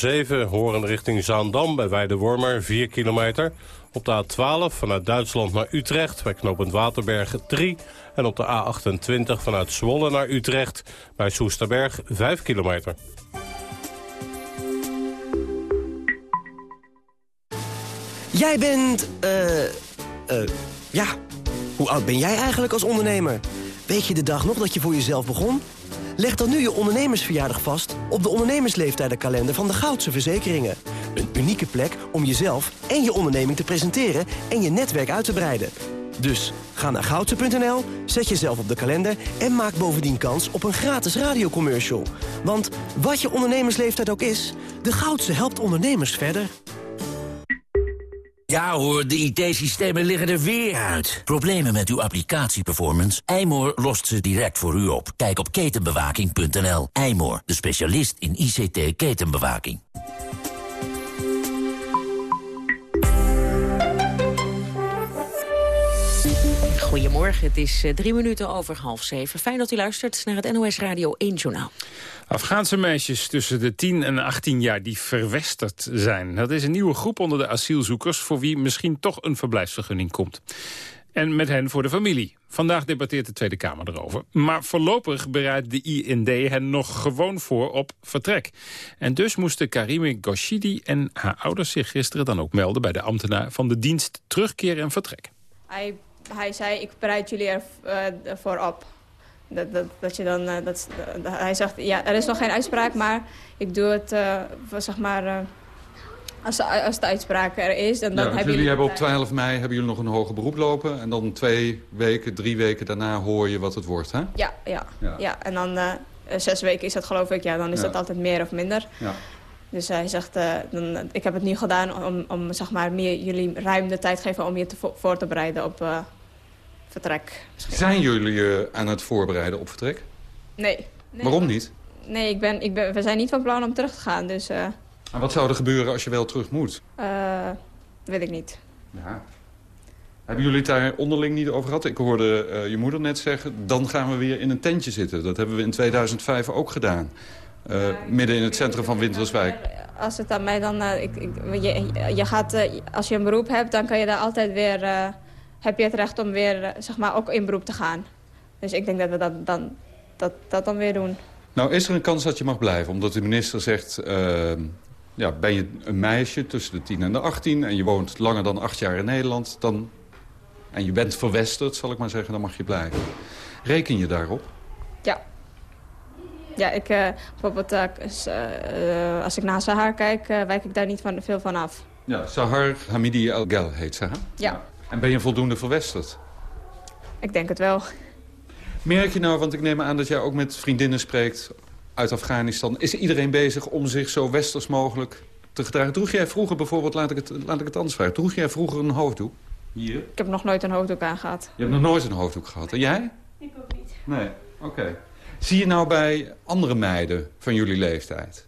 A7 horen richting Zaandam bij Weidewormer 4 kilometer. Op de A12 vanuit Duitsland naar Utrecht bij knooppunt Waterberg 3. En op de A28 vanuit Zwolle naar Utrecht bij Soesterberg 5 kilometer. Jij bent, eh, eh, ja, hoe oud ben jij eigenlijk als ondernemer? Weet je de dag nog dat je voor jezelf begon? Leg dan nu je ondernemersverjaardag vast op de ondernemersleeftijdenkalender van de Goudse Verzekeringen. Een unieke plek om jezelf en je onderneming te presenteren en je netwerk uit te breiden. Dus ga naar goudse.nl, zet jezelf op de kalender en maak bovendien kans op een gratis radiocommercial. Want wat je ondernemersleeftijd ook is, de Goudse helpt ondernemers verder. Ja hoor, de IT-systemen liggen er weer uit. Problemen met uw applicatieperformance? Eymoor lost ze direct voor u op. Kijk op ketenbewaking.nl. Eymoor, de specialist in ICT-ketenbewaking. Goedemorgen, het is eh, drie minuten over half zeven. Fijn dat u luistert naar het NOS Radio 1 Journaal. Afghaanse meisjes tussen de 10 en 18 jaar die verwesterd zijn. Dat is een nieuwe groep onder de asielzoekers... voor wie misschien toch een verblijfsvergunning komt. En met hen voor de familie. Vandaag debatteert de Tweede Kamer erover. Maar voorlopig bereidt de IND hen nog gewoon voor op vertrek. En dus moesten Karime Goshidi en haar ouders zich gisteren dan ook melden... bij de ambtenaar van de dienst terugkeer en vertrek. Hij zei, ik bereid jullie ervoor uh, op. Dat, dat, dat je dan, uh, dat, hij zegt, ja, er is nog geen uitspraak, maar ik doe het, uh, zeg maar, als, de, als de uitspraak er is. Dan, dan ja, hebben jullie hebben op 12 mei hebben jullie nog een hoger beroep lopen. En dan twee weken, drie weken daarna hoor je wat het wordt, hè? Ja, ja, ja. ja. en dan zes weken is dat geloof ik, ja, dan is ja. dat altijd meer of minder. Ja. Dus hij zegt, dan, ik heb het nu gedaan om, om zeg maar, meer, jullie ruim de tijd te geven om je te vo voor te bereiden op vertrek. Zijn jullie je aan het voorbereiden op vertrek? Nee. nee Waarom niet? Nee, ik ben, ik ben, we zijn niet van plan om terug te gaan. Dus, uh... En wat zou er gebeuren als je wel terug moet? Uh, weet ik niet. Ja. Hebben jullie het daar onderling niet over gehad? Ik hoorde uh, je moeder net zeggen, dan gaan we weer in een tentje zitten. Dat hebben we in 2005 ook gedaan. Ja, midden in het centrum van Winterswijk. Als het aan mij dan... ik, ik, je, je gaat, als je een beroep hebt, dan kan je daar altijd weer heb je het recht om weer zeg maar, ook in beroep te gaan. Dus ik denk dat we dat dan, dat, dat dan weer doen. Nou, is er een kans dat je mag blijven? Omdat de minister zegt... Uh, ja, ben je een meisje tussen de 10 en de 18... en je woont langer dan acht jaar in Nederland... Dan, en je bent verwesterd, zal ik maar zeggen, dan mag je blijven. Reken je daarop? Ja. Ja, ik, uh, bijvoorbeeld uh, als ik naar Sahar kijk... wijk ik daar niet van, veel van af. Ja, Sahar Hamidi El-Gel heet ze, hè? Ja. En ben je voldoende verwesterd? Ik denk het wel. Merk je nou, want ik neem aan dat jij ook met vriendinnen spreekt uit Afghanistan. Is iedereen bezig om zich zo westers mogelijk te gedragen? Droeg jij vroeger bijvoorbeeld, laat ik het, laat ik het anders vragen... droeg jij vroeger een hoofddoek? Hier? Ik heb nog nooit een hoofddoek aangehad. Je hebt nog nooit een hoofddoek gehad. En jij? Ik ook niet. Nee, oké. Okay. Zie je nou bij andere meiden van jullie leeftijd...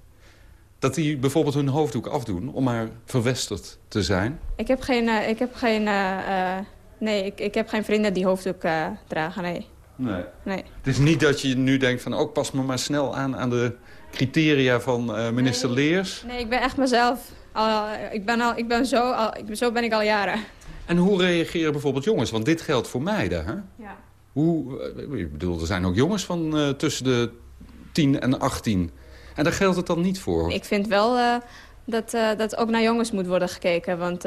Dat die bijvoorbeeld hun hoofddoek afdoen om maar verwesterd te zijn? Ik heb geen, uh, ik heb geen, uh, nee, ik, ik heb geen vrienden die hoofddoek dragen, nee. Nee. nee. Het is niet dat je nu denkt van, ook oh, pas me maar snel aan aan de criteria van minister nee. Leers? Nee, ik ben echt mezelf. Al, ik ben, al, ik ben zo, al, zo ben ik al jaren. En hoe reageren bijvoorbeeld jongens? Want dit geldt voor meiden, hè? Ja. Hoe, ik bedoel, er zijn ook jongens van tussen de 10 en 18. En daar geldt het dan niet voor? Ik vind wel uh, dat, uh, dat ook naar jongens moet worden gekeken. Want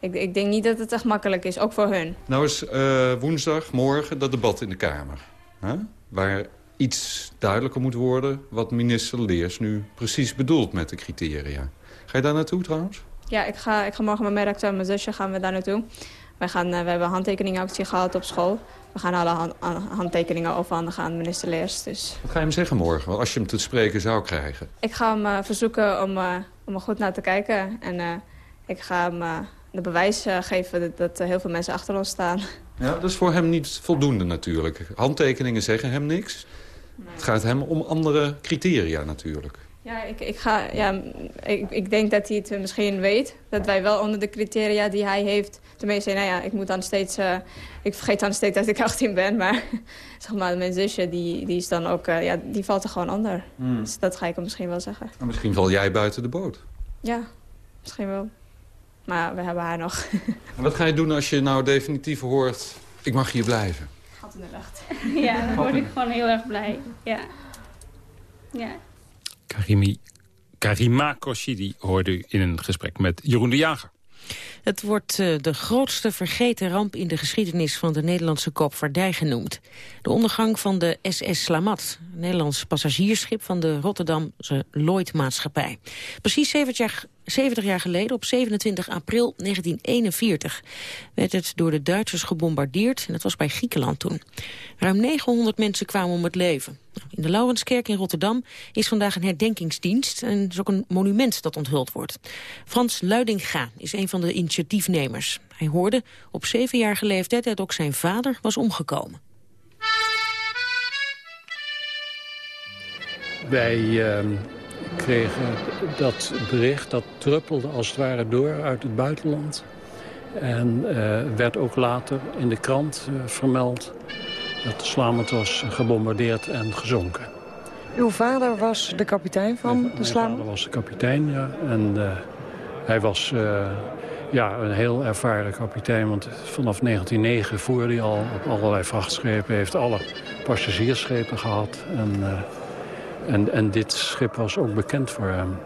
ik, ik, denk niet dat het echt makkelijk is, ook voor hun. Nou is woensdag, morgen, dat debat in de Kamer. Waar iets duidelijker moet worden wat minister Leers nu precies bedoelt met de criteria. Ga je daar naartoe trouwens? Ja, ik ga, ik ga morgen met mijn redacteur en mijn zusje gaan we daar naartoe. Wij gaan, we hebben een handtekeningactie gehad op school. We gaan alle hand, handtekeningen overhandigen aan minister Leers. Dus. Wat ga je hem zeggen morgen? Als je hem te spreken zou krijgen. Ik ga hem uh, verzoeken om, uh, om er goed naar te kijken. En uh, ik ga hem de bewijs geven dat, dat heel veel mensen achter ons staan. Ja, dat is voor hem niet voldoende natuurlijk. Handtekeningen zeggen hem niks. Nee. Het gaat hem om andere criteria natuurlijk. Ja, ik, ik, ga, ja ik, ik denk dat hij het misschien weet. Dat wij wel onder de criteria die hij heeft... Tenminste, nou ja, ik moet dan steeds... Uh, ik vergeet dan steeds dat ik 18 ben. Maar zeg maar, mijn zusje, die, die is dan ook... Uh, ja, die valt er gewoon onder. Hmm. Dus dat ga ik hem misschien wel zeggen. Maar misschien val jij buiten de boot. Ja, misschien wel. Maar we hebben haar nog. en wat ga je doen als je nou definitief hoort... ik mag hier blijven? Gat in de lucht. ja, dan word ik gewoon heel erg blij. Ja. Ja. Karimi, Karima Koshidi hoorde u in een gesprek met Jeroen de Jager. Het wordt uh, de grootste vergeten ramp in de geschiedenis van de Nederlandse koopvaardij genoemd. De ondergang van de SS Slamat, een Nederlands passagiersschip van de Rotterdamse Lloyd-maatschappij. Precies 70 jaar, 70 jaar geleden, op 27 april 1941, werd het door de Duitsers gebombardeerd. En dat was bij Griekenland toen. Ruim 900 mensen kwamen om het leven. In de Laurenskerk in Rotterdam is vandaag een herdenkingsdienst. En is ook een monument dat onthuld wordt. Frans Luidinga is een van de initiatiefnemers. Hij hoorde op zevenjarige leeftijd dat ook zijn vader was omgekomen. Wij uh, kregen dat bericht, dat druppelde als het ware door uit het buitenland. En uh, werd ook later in de krant uh, vermeld dat de Slamet was gebombardeerd en gezonken. Uw vader was de kapitein van de Slamet? Mijn vader was de kapitein, ja. En uh, hij was ja, een heel ervaren kapitein. Want vanaf 1909 voerde hij al op allerlei vrachtschepen. heeft alle passagiersschepen gehad. En, uh, en, en dit schip was ook bekend voor hem.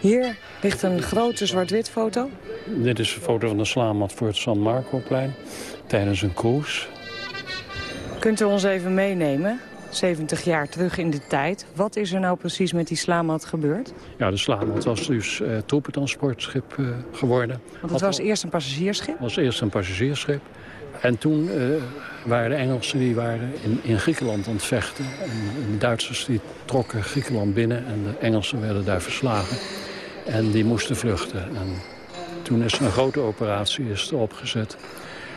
Hier ligt een grote zwart-wit foto. Dit is een foto van de Slamat voor het San Marco-plein. Tijdens een cruise. Kunt u ons even meenemen, 70 jaar terug in de tijd. Wat is er nou precies met die Slamat gebeurd? Ja, de Slamat was dus uh, troepentransportschip uh, geworden. Want het was al... eerst een passagiersschip? Het was eerst een passagiersschip. En toen uh, waren de Engelsen die waren in, in Griekenland aan het vechten. En de Duitsers die trokken Griekenland binnen en de Engelsen werden daar verslagen. En die moesten vluchten. En toen is er een grote operatie is opgezet.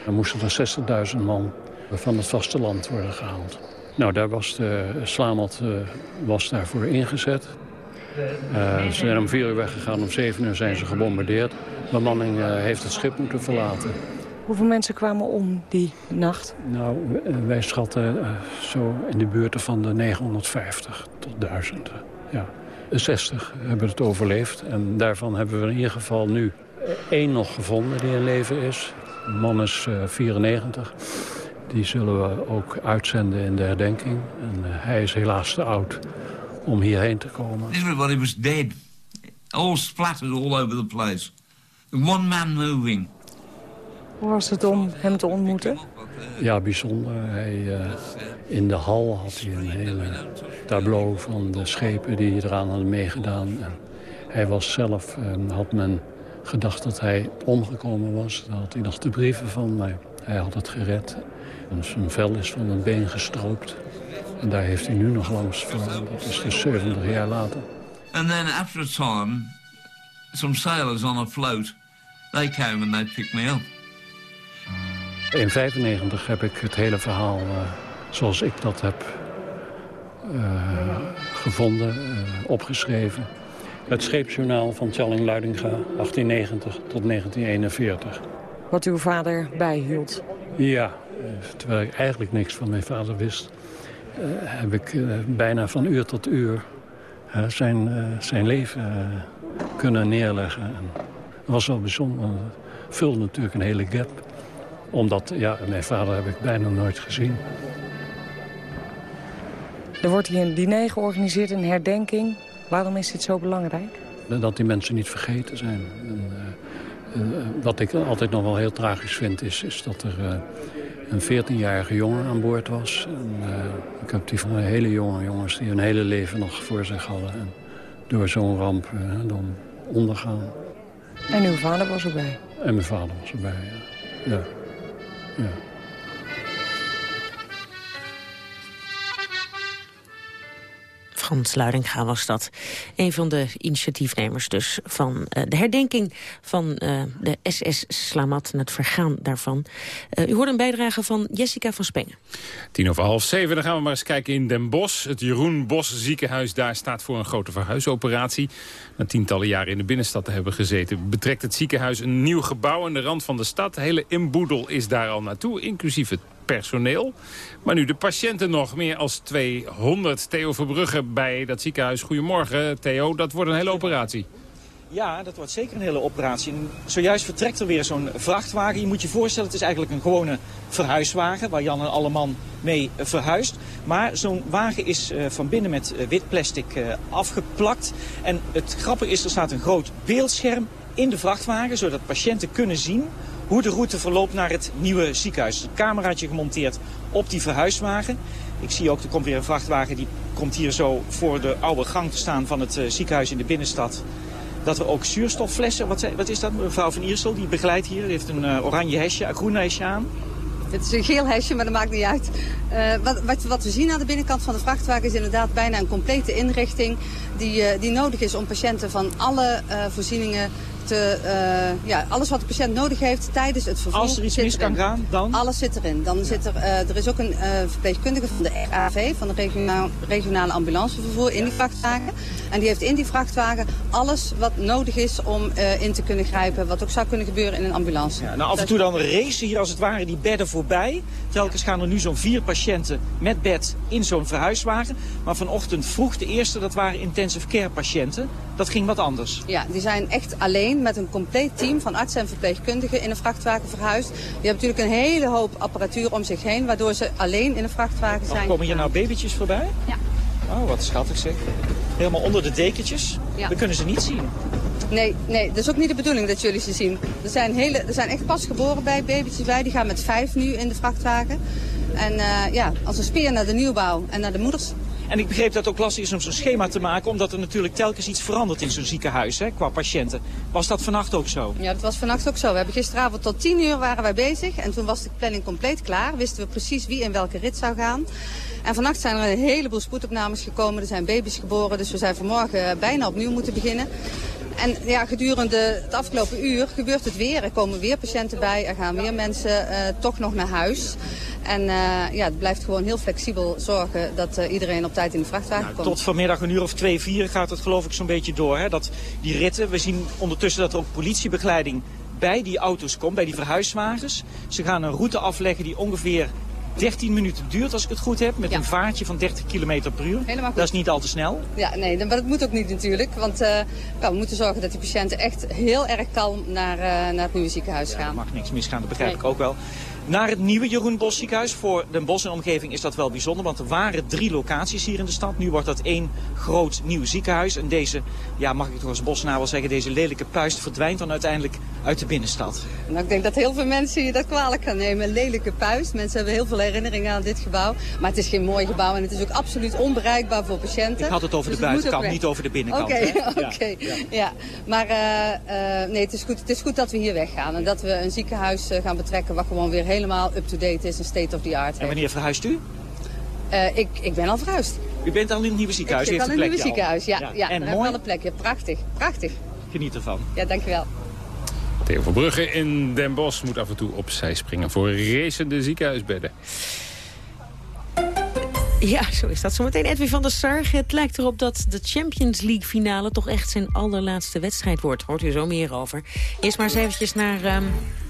Er moesten er 60.000 man van het vasteland worden gehaald. Nou, daar was de Slamat uh, was daarvoor ingezet. Uh, ze zijn om vier uur weggegaan, om zeven uur zijn ze gebombardeerd. De bemanning uh, heeft het schip moeten verlaten. Hoeveel mensen kwamen om die nacht? Nou, wij schatten zo in de buurt van de 950 tot 1000. Ja. 60 hebben het overleefd en daarvan hebben we in ieder geval nu één nog gevonden die in leven is. De man is 94. Die zullen we ook uitzenden in de herdenking. En uh, hij is helaas te oud om hierheen te komen. Everybody was dead. All splattered all over the place. One man moving. Hoe was het om hem te ontmoeten? Ja, bijzonder. Hij, uh, in de hal had hij een hele tableau van de schepen die eraan hadden meegedaan. En hij was zelf, uh, had men gedacht dat hij omgekomen was. Daar had hij nog de brieven van, maar hij had het gered. En zijn vel is van een been gestroopt. En daar heeft hij nu nog langs voor. Dat is dus 70 jaar later. And then after a time, some sailors on a float, they came and they picked me up. In 95 heb ik het hele verhaal uh, zoals ik dat heb uh, gevonden, uh, opgeschreven. Het scheepsjournaal van Tjalling Luidinga, 1890 tot 1941. Wat uw vader bijhield? Ja, terwijl ik eigenlijk niks van mijn vader wist... Uh, heb ik uh, bijna van uur tot uur zijn, zijn leven kunnen neerleggen. En dat was wel bijzonder. Het vulde natuurlijk een hele gap. Omdat, ja, mijn vader heb ik bijna nooit gezien. Er wordt hier een diner georganiseerd, een herdenking. Waarom is dit zo belangrijk? Dat die mensen niet vergeten zijn. En, uh, uh, wat ik altijd nog wel heel tragisch vind, is, is dat er uh, een 14-jarige jongen aan boord was. En, ik heb die van hele jonge jongens die hun hele leven nog voor zich hadden. En door zo'n ramp dan ondergaan. En uw vader was erbij? En mijn vader was erbij, ja. ja. Ja. Frans Luidinga was dat. Een van de initiatiefnemers dus van uh, de herdenking van uh, de SS Slamat en het vergaan daarvan. Uh, u hoort een bijdrage van Jessica van Spengen. Tien over half zeven, dan gaan we maar eens kijken in Den Bosch. Het Jeroen Bos ziekenhuis daar staat voor een grote verhuisoperatie. Na tientallen jaren in de binnenstad te hebben gezeten... betrekt het ziekenhuis een nieuw gebouw aan de rand van de stad. De hele inboedel is daar al naartoe, inclusief het personeel. Maar nu de patiënten nog, meer als 200. Theo Verbrugge bij dat ziekenhuis. Goedemorgen Theo, dat wordt een hele operatie. Ja, dat wordt zeker een hele operatie. Zojuist vertrekt er weer zo'n vrachtwagen. Je moet je voorstellen, het is eigenlijk een gewone verhuiswagen... waar Jan en Alleman mee verhuist. Maar zo'n wagen is uh, van binnen met uh, wit plastic afgeplakt. En het grappige is, er staat een groot beeldscherm in de vrachtwagen... zodat patiënten kunnen zien hoe de route verloopt naar het nieuwe ziekenhuis. Een cameraatje gemonteerd op die verhuiswagen. Ik zie ook, er komt weer een vrachtwagen, die komt hier zo voor de oude gang te staan van het uh, ziekenhuis in de binnenstad. Dat er ook zuurstofflessen, wat, wat is dat? Mevrouw van Iersel, die begeleidt hier, heeft een uh, oranje hesje, een groen hesje aan. Het is een geel hesje, maar dat maakt niet uit. Uh, wat, wat, wat, we zien aan de binnenkant van de vrachtwagen is inderdaad bijna een complete inrichting... die, die nodig is om patiënten van alle voorzieningen te, uh, ja, alles wat de patiënt nodig heeft tijdens het vervoer. Als er iets mis kan gaan, dan? Alles zit erin. Dan ja. zit er, uh, er is ook een uh, verpleegkundige van de RAV, van de regionale, regionale ambulancevervoer, in die vrachtwagen. En die heeft in die vrachtwagen alles wat nodig is om in te kunnen grijpen. Wat ook zou kunnen gebeuren in een ambulance. Ja, nou, af en toe dan racen hier als het ware die bedden voorbij. Telkens gaan er nu zo'n vier patiënten met bed in zo'n verhuiswagen. Maar vanochtend vroeg de eerste, dat waren intensive care patiënten. Dat ging wat anders. Ja, die zijn echt alleen met een compleet team van artsen en verpleegkundigen in een vrachtwagen verhuisd. Die hebben natuurlijk een hele hoop apparatuur om zich heen, waardoor ze alleen in een vrachtwagen zijn. Oh, komen hier nou babytjes voorbij? Ja. Oh, wat schattig zeg. Helemaal onder de dekentjes. Ja. We kunnen ze niet zien. Nee, nee, dat is ook niet de bedoeling dat jullie ze zien. Er zijn, hele, er zijn echt pasgeboren bij, babytjes bij. Die gaan met vijf nu in de vrachtwagen. En uh, ja, als een speer naar de nieuwbouw en naar de moeders. En ik begreep dat het ook lastig is om zo'n schema te maken... omdat er natuurlijk telkens iets verandert in zo'n ziekenhuis hè, qua patiënten. Was dat vannacht ook zo? Ja, dat was vannacht ook zo. We hebben gisteravond tot tien uur waren wij bezig. En toen was de planning compleet klaar. Wisten we precies wie in welke rit zou gaan. En vannacht zijn er een heleboel spoedopnames gekomen. Er zijn baby's geboren, dus we zijn vanmorgen bijna opnieuw moeten beginnen. En ja, gedurende het afgelopen uur gebeurt het weer. Er komen weer patiënten bij, er gaan weer mensen uh, toch nog naar huis. En uh, ja, het blijft gewoon heel flexibel zorgen dat uh, iedereen op tijd in de vrachtwagen nou, komt. Tot vanmiddag een uur of twee, vier gaat het geloof ik zo'n beetje door. Hè? Dat die ritten, we zien ondertussen dat er ook politiebegeleiding bij die auto's komt, bij die verhuiswagens. Ze gaan een route afleggen die ongeveer 13 minuten duurt, als ik het goed heb, met ja. een vaartje van 30 km per uur. Helemaal goed. Dat is niet al te snel. Ja, nee, maar dat moet ook niet natuurlijk. Want uh, ja, we moeten zorgen dat die patiënten echt heel erg kalm naar, uh, naar het nieuwe ziekenhuis gaan. Er mag niks misgaan, dat begrijp nee. ik ook wel. Naar het nieuwe Jeroen Bos ziekenhuis. Voor Den Bosch en omgeving is dat wel bijzonder. Want er waren drie locaties hier in de stad. Nu wordt dat één groot nieuw ziekenhuis. En deze, ja mag ik toch als Bosnaar wel zeggen, deze lelijke puist verdwijnt dan uiteindelijk uit de binnenstad. Nou, ik denk dat heel veel mensen je dat kwalijk gaan nemen. Een lelijke puist. Mensen hebben heel veel herinneringen aan dit gebouw. Maar het is geen mooi gebouw en het is ook absoluut onbereikbaar voor patiënten. Ik had het over dus de buitenkant, niet over de binnenkant. Oké, okay, oké. Okay. Ja. ja. Maar uh, uh, nee, het is, goed, het is goed dat we hier weggaan. En dat we een ziekenhuis uh, gaan betrekken wat gewoon weer helemaal up-to-date is. Een state of the art. En wanneer verhuist u? Uh, ik, ik ben al verhuisd. U bent al in het nieuwe ziekenhuis? Ik zit al in het nieuwe ziekenhuis, ja. ja. ja en mooi? wel een plekje. Prachtig, prachtig. Geniet ervan. Ja, dankjewel. Theo Verbrugge in Den Bosch moet af en toe opzij springen voor racende ziekenhuisbedden. Ja, zo is dat. Zometeen Edwin van der Sar. Het lijkt erop dat de Champions League finale toch echt zijn allerlaatste wedstrijd wordt. Hoort u zo meer over. Eerst maar eens eventjes naar ehm,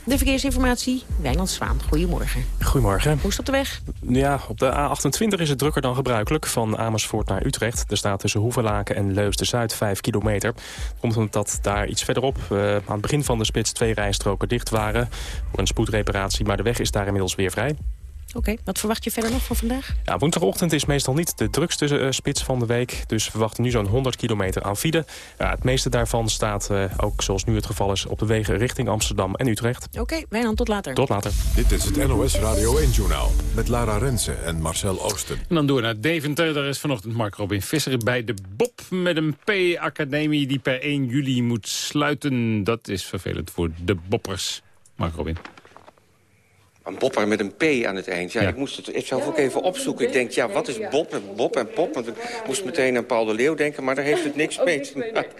de verkeersinformatie. Wijnand Zwaan, goedemorgen. Goedemorgen. Hoe is het op de weg? Ja, op de A28 is het drukker dan gebruikelijk. Van Amersfoort naar Utrecht. Er staat tussen Hoevelaken en Leusden-Zuid 5 kilometer. Komt omdat daar iets verderop uh, aan het begin van de spits twee rijstroken dicht waren. Voor een spoedreparatie, maar de weg is daar inmiddels weer vrij. Oké, wat verwacht je verder nog van vandaag? Ja, woensdagochtend is meestal niet de drukste uh, spits van de week. Dus we verwachten nu zo'n 100 kilometer aan file. Het meeste daarvan staat, uh, ook zoals nu het geval is... op de wegen richting Amsterdam en Utrecht. Oké, okay, Wijnand, tot later. Tot later. Dit is het NOS Radio 1-journaal met Lara Rensen en Marcel Oosten. En dan door naar Deventer. Daar is vanochtend Mark Robin Visser bij de Bob... met een P-academie die per 1 juli moet sluiten. Dat is vervelend voor de boppers. Mark Robin. Een bopper met een P aan het eind. Ja, Ik moest het zelf ook even opzoeken. Ik denk, ja, wat is Bob en Bob en Pop? Want ik moest meteen aan Paul de Leeuw denken, maar daar heeft het niks mee te maken.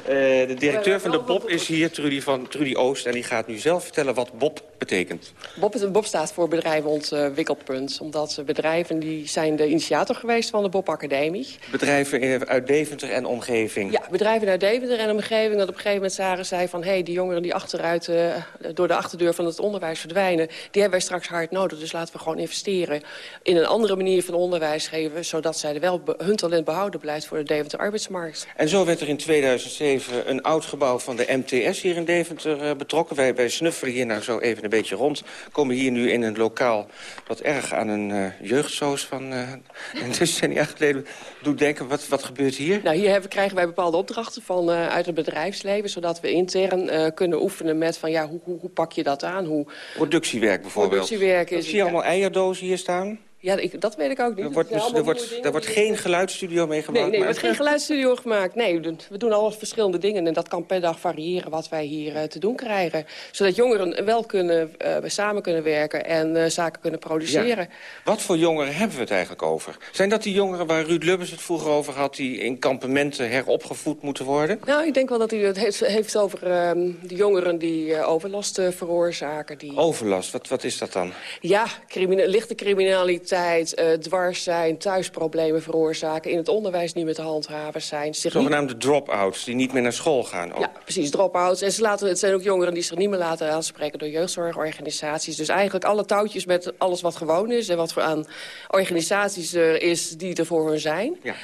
Uh, de directeur van de Bob is hier, Trudy, van, Trudy Oost. En die gaat nu zelf vertellen wat Bob betekent. Bob, is, Bob staat voor bedrijvenontwikkelpunt. Omdat bedrijven die zijn de initiator geweest van de Bob Academie. Bedrijven uit Deventer en omgeving? Ja, bedrijven uit Deventer en omgeving. Dat op een gegeven moment zagen zij van... hé, hey, die jongeren die achteruit uh, door de achterdeur van het onderwijs verdwijnen die hebben wij straks hard nodig. Dus laten we gewoon investeren in een andere manier van onderwijs geven... zodat zij wel hun talent behouden blijft voor de Deventer arbeidsmarkt. En zo werd er in 2007 een oud gebouw van de MTS hier in Deventer uh, betrokken. Wij, wij snuffelen hier nou zo even een beetje rond. Komen hier nu in een lokaal wat erg aan een uh, jeugdsoos van uh, een decennia geleden doet denken. Wat, wat gebeurt hier? Nou, hier hebben, krijgen wij bepaalde opdrachten van, uit het bedrijfsleven... zodat we intern kunnen oefenen met van ja, hoe, hoe, hoe pak je dat aan? Hoe... Productiewerk bijvoorbeeld. Productiewerk is... Ik zie allemaal eierdozen hier staan. Ja, ik, dat weet ik ook niet. Er wordt, dus, er wordt, er wordt geen geluidsstudio mee gemaakt? Nee, nee er wordt geen geluidsstudio gemaakt. Nee, we doen al verschillende dingen. En dat kan per dag variëren wat wij hier uh, te doen krijgen. Zodat jongeren wel kunnen, uh, samen kunnen werken en uh, zaken kunnen produceren. Ja. Wat voor jongeren hebben we het eigenlijk over? Zijn dat die jongeren waar Ruud Lubbers het vroeger over had... die in kampementen heropgevoed moeten worden? Nou, ik denk wel dat hij het heeft, heeft over ehm, de jongeren die overlast veroorzaken. Die... Overlast, wat, wat is dat dan? Ja, lichte criminaliteit uh, dwars zijn, thuisproblemen veroorzaken... in het onderwijs niet meer te handhaven zijn. Zogenaamde niet... drop-outs, die niet meer naar school gaan. Ook. Ja, precies, drop-outs. En ze laten, het zijn ook jongeren die zich niet meer laten aanspreken... door jeugdzorgorganisaties. Dus eigenlijk alle touwtjes met alles wat gewoon is... en wat voor aan organisaties er is die er voor hun zijn... Ja.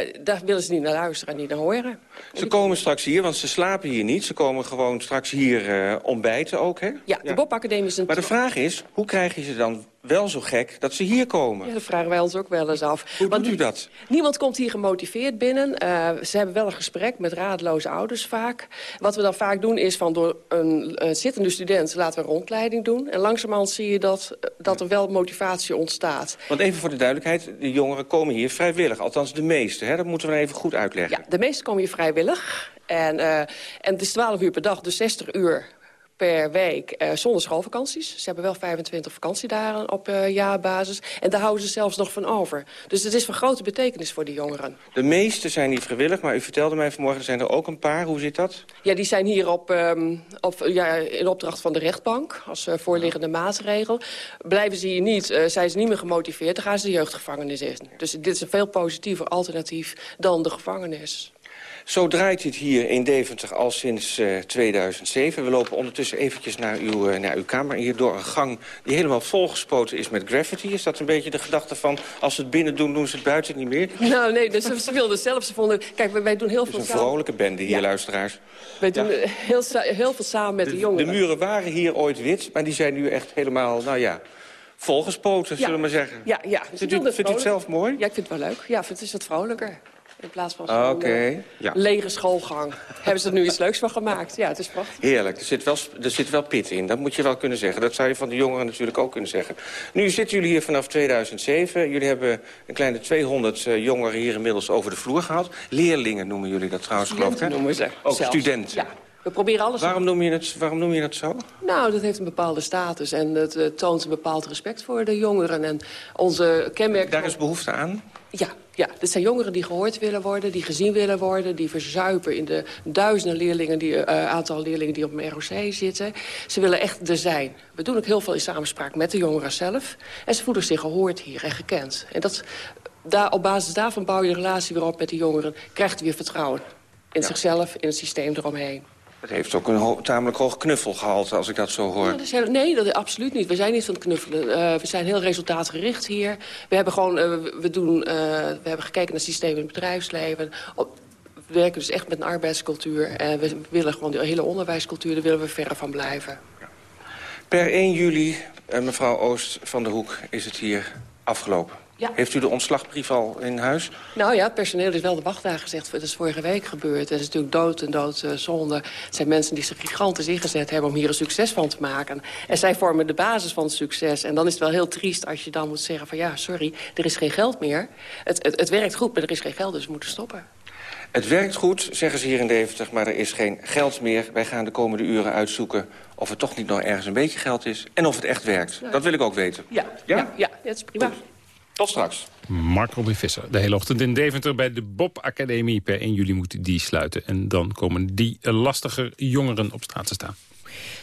Uh, daar willen ze niet naar luisteren en niet naar horen. Ze komen straks hier, want ze slapen hier niet. Ze komen gewoon straks hier uh, ontbijten ook, hè? Ja, de Bob Academie is een... Maar de vraag is, hoe krijg je ze dan wel zo gek dat ze hier komen. Ja, dat vragen wij ons ook wel eens af. Hoe Want doet u dat? Niemand komt hier gemotiveerd binnen. Uh, ze hebben wel een gesprek met raadloze ouders vaak. Wat we dan vaak doen is van door een, een zittende student laten we rondleiding doen. En langzamerhand zie je dat, dat er wel motivatie ontstaat. Want even voor de duidelijkheid, de jongeren komen hier vrijwillig. Althans de meeste, hè? dat moeten we even goed uitleggen. Ja, de meeste komen hier vrijwillig. En, uh, en het is 12 uur per dag, dus 60 uur per week uh, zonder schoolvakanties. Ze hebben wel 25 vakantiedagen op uh, jaarbasis. En daar houden ze zelfs nog van over. Dus het is van grote betekenis voor die jongeren. De meeste zijn niet vrijwillig, maar u vertelde mij vanmorgen... zijn er ook een paar. Hoe zit dat? Ja, die zijn hier op, um, op, ja, in opdracht van de rechtbank... als uh, voorliggende maatregel. Blijven ze hier niet, zijn ze niet meer gemotiveerd... dan gaan ze de jeugdgevangenis in. Dus dit is een veel positiever alternatief dan de gevangenis. Zo draait het hier in Deventer al sinds uh, 2007. We lopen ondertussen eventjes naar uw, uh, naar uw kamer. Hier door een gang die helemaal volgespoten is met graffiti. Is dat een beetje de gedachte van... als ze het binnen doen, doen ze het buiten niet meer? Nou, nee, dus ze wilden zelf. Ze vonden... Kijk, wij, wij doen heel veel is een vrolijke bende hier, ja. luisteraars. Wij doen ja. heel, heel veel samen met de, de, jongeren. De muren waren hier ooit wit, maar die zijn nu echt helemaal... nou ja, volgespoten, ja. zullen we maar zeggen. Ja, ja. Vindt u, vindt u het zelf mooi? Ja, ik vind het wel leuk. Ja, het is wat vrolijker. In plaats van zo'n okay. uh, ja. lege schoolgang. Hebben ze er nu iets leuks van gemaakt. Ja, het is prachtig. Heerlijk. Er zit, wel, er zit wel pit in. Dat moet je wel kunnen zeggen. Dat zou je van de jongeren natuurlijk ook kunnen zeggen. Nu zitten jullie hier vanaf 2007. Jullie hebben een kleine 200 uh, jongeren hier inmiddels over de vloer gehaald. Leerlingen noemen jullie dat trouwens, geloof ik. noemen ze. Ook zelfs. studenten. Ja. We proberen alles... Waarom noem, je het, waarom noem je dat zo? Nou, dat heeft een bepaalde status en het uh, toont een bepaald respect voor de jongeren. En onze kenmerk... Daar is behoefte aan? Ja, Ja, dit zijn jongeren die gehoord willen worden, die gezien willen worden... die verzuipen in de duizenden leerlingen die, uh, aantal leerlingen die op een ROC zitten. Ze willen echt er zijn. We doen ook heel veel in samenspraak met de jongeren zelf. En ze voelen zich gehoord hier en gekend. En dat, daar, op basis daarvan bouw je de relatie weer op met de jongeren. Krijgt weer vertrouwen in zichzelf, in het systeem eromheen. Het heeft ook een ho tamelijk hoog knuffelgehalte, als ik dat zo hoor. Ja, dat nee, dat is absoluut niet. We zijn niet van het knuffelen. Uh, we zijn heel resultaatgericht hier. We hebben gewoon, uh, we doen, uh, we hebben gekeken naar systemen in het bedrijfsleven. Op, we werken dus echt met een arbeidscultuur. En we willen gewoon die hele onderwijscultuur, daar willen we verre van blijven. Per 1 juli, mevrouw Oost van der Hoek, is het hier afgelopen. Ja. Heeft u de ontslagbrief al in huis? Nou ja, het personeel is wel de wachtdagen gezegd. Dat is vorige week gebeurd. Het is natuurlijk dood en dood uh, zonde. Het zijn mensen die zich gigantisch ingezet hebben om hier een succes van te maken. En zij vormen de basis van het succes. En dan is het wel heel triest als je dan moet zeggen van... ja, sorry, er is geen geld meer. Het, het, het werkt goed, maar er is geen geld, dus we moeten stoppen. Het werkt goed, zeggen ze hier in Deventer, maar er is geen geld meer. Wij gaan de komende uren uitzoeken of er toch niet nog ergens een beetje geld is... en of het echt werkt. Dat wil ik ook weten. Ja, ja? ja, ja dat is prima. Goed. Tot straks. Mark Robin Visser, de hele ochtend in Deventer bij de Bob Academie. Per 1 juli moet die sluiten. En dan komen die lastige jongeren op straat te staan.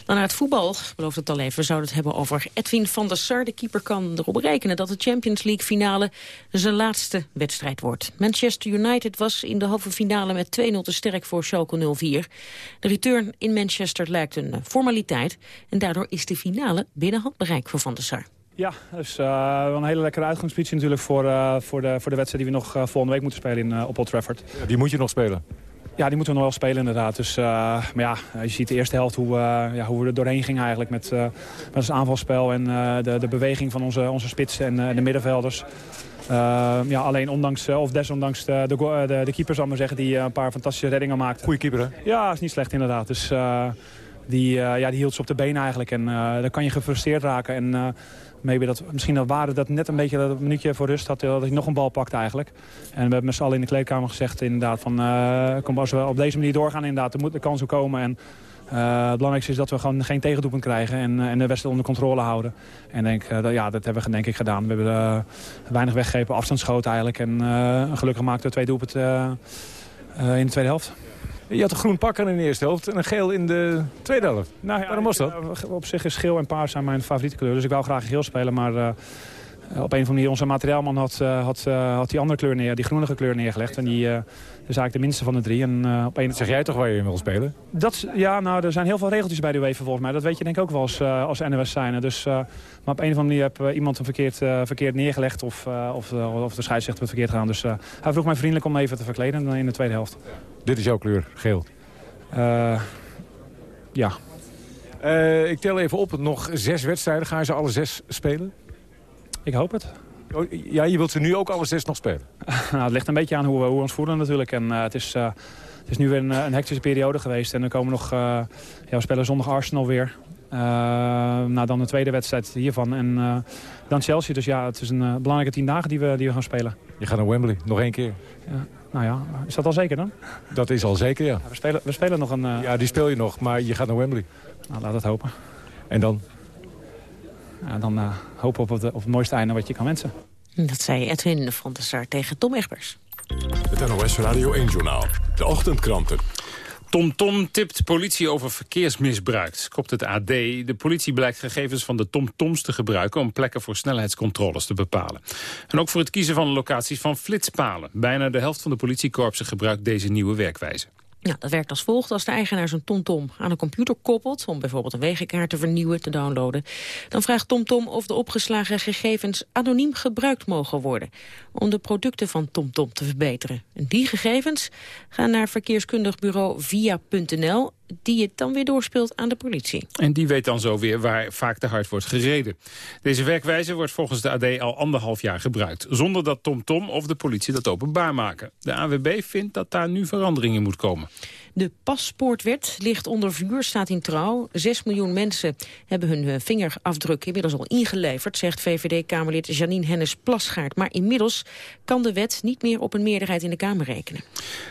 Dan naar het voetbal. Ik beloof het al even. We zouden het hebben over Edwin van der Sar. De keeper kan erop rekenen dat de Champions League finale zijn laatste wedstrijd wordt. Manchester United was in de halve finale met 2-0 te sterk voor Schalke 04. De return in Manchester lijkt een formaliteit. En daardoor is de finale binnen handbereik voor van der Sar. Ja, dus uh, een hele lekkere uitgangspositie natuurlijk voor, uh, voor, de, voor de wedstrijd die we nog uh, volgende week moeten spelen in, op Old Trafford. Ja, die moet je nog spelen? Ja, die moeten we nog wel spelen inderdaad. Dus, maar ja, je ziet de eerste helft hoe, ja, hoe we er doorheen gingen eigenlijk met, met het aanvalspel en de, de beweging van onze, onze spitsen en de middenvelders. ja, alleen ondanks, of desondanks de, de, de, de keeper, zal maar zeggen, die een paar fantastische reddingen maakte. Goeie keeper, hè? Ja, is niet slecht inderdaad. Dus die, ja, die hield ze op de benen eigenlijk. En dan kan je gefrustreerd raken. En maybe dat, misschien dat waarde dat net een beetje dat minuutje voor rust had, dat hij nog een bal pakte eigenlijk. En we hebben met z'n allen in de kleedkamer gezegd inderdaad van, uh, kom, als we op deze manier doorgaan inderdaad, er moet de kans komen. En uh, het belangrijkste is dat we gewoon geen tegendoelpunt krijgen en, en de wedstrijd onder controle houden. En denk, dat, ja, dat hebben we denk ik gedaan. We hebben weinig weggegeven, afstandsschoten eigenlijk. En gelukkig maakten we twee doelpunten in de tweede helft. Je had een groen pak aan in de eerste helft en een geel in de tweede helft. Nou ja, Waarom was dat? Op zich is geel en paars zijn mijn favoriete kleur. Dus ik wou graag geel spelen, maar... Uh, op een of andere manier, onze materiaalman had, uh, had, uh, had die andere kleur neer, die groenige kleur neergelegd. En die uh, is eigenlijk de minste van de drie. En, op een... Zeg jij toch waar je in wil spelen? Dat, ja, nou, er zijn heel veel regeltjes bij de UEFA volgens mij. Dat weet je denk ik ook wel als, als NOS zijn. Dus, maar op een of andere manier heb iemand hem verkeerd, verkeerd neergelegd of, of, of de scheidsrechter het verkeerd gedaan. Dus hij vroeg mij vriendelijk om even te verkleden in de tweede helft. Dit is jouw kleur, geel? Uh, ja. Uh, ik tel even op, nog zes wedstrijden. Gaan ze alle zes spelen? Ik hoop het. Oh, ja, je wilt ze nu ook alle zes nog spelen? nou, het ligt een beetje aan hoe we, hoe we ons voelen natuurlijk. En uh, het, is, het is nu weer een, een hectische periode geweest. En dan komen nog... ja, we spelen zondag Arsenal weer. nou, dan de tweede wedstrijd hiervan. En dan Chelsea. Dus ja, het is een belangrijke tien dagen die we, die we gaan spelen. Je gaat naar Wembley, nog één keer. Ja. Nou ja, is dat al zeker dan? Dat is al zeker, ja. ja we, spelen, we spelen nog een... Uh... Ja, die speel je nog, maar je gaat naar Wembley. Nou, laat het hopen. En dan? Ja, dan uh, hopen we op het, op het mooiste einde wat je kan wensen. Dat zei Edwin van der Sar tegen Tom Egbers. Het NOS Radio 1-journaal. De ochtendkranten. TomTom -tom tipt politie over verkeersmisbruik, kopt het AD. De politie blijkt gegevens van de TomToms te gebruiken... om plekken voor snelheidscontroles te bepalen. En ook voor het kiezen van locaties van flitspalen. Bijna de helft van de politiekorpsen gebruikt deze nieuwe werkwijze. Ja, dat werkt als volgt. Als de eigenaar zijn TomTom aan een computer koppelt... om bijvoorbeeld een wegenkaart te vernieuwen, te downloaden... dan vraagt TomTom of de opgeslagen gegevens anoniem gebruikt mogen worden... om de producten van TomTom te verbeteren. En die gegevens gaan naar verkeerskundig bureau via.nl die het dan weer doorspeelt aan de politie. En die weet dan zo weer waar vaak te hard wordt gereden. Deze werkwijze wordt volgens de AD al anderhalf jaar gebruikt... zonder dat TomTom Tom of de politie dat openbaar maken. De AWB vindt dat daar nu verandering in moet komen. De paspoortwet ligt onder vuur, staat in trouw. Zes miljoen mensen hebben hun eh, vingerafdruk inmiddels al ingeleverd... zegt VVD-Kamerlid Janine Hennis-Plasgaard. Maar inmiddels kan de wet niet meer op een meerderheid in de Kamer rekenen.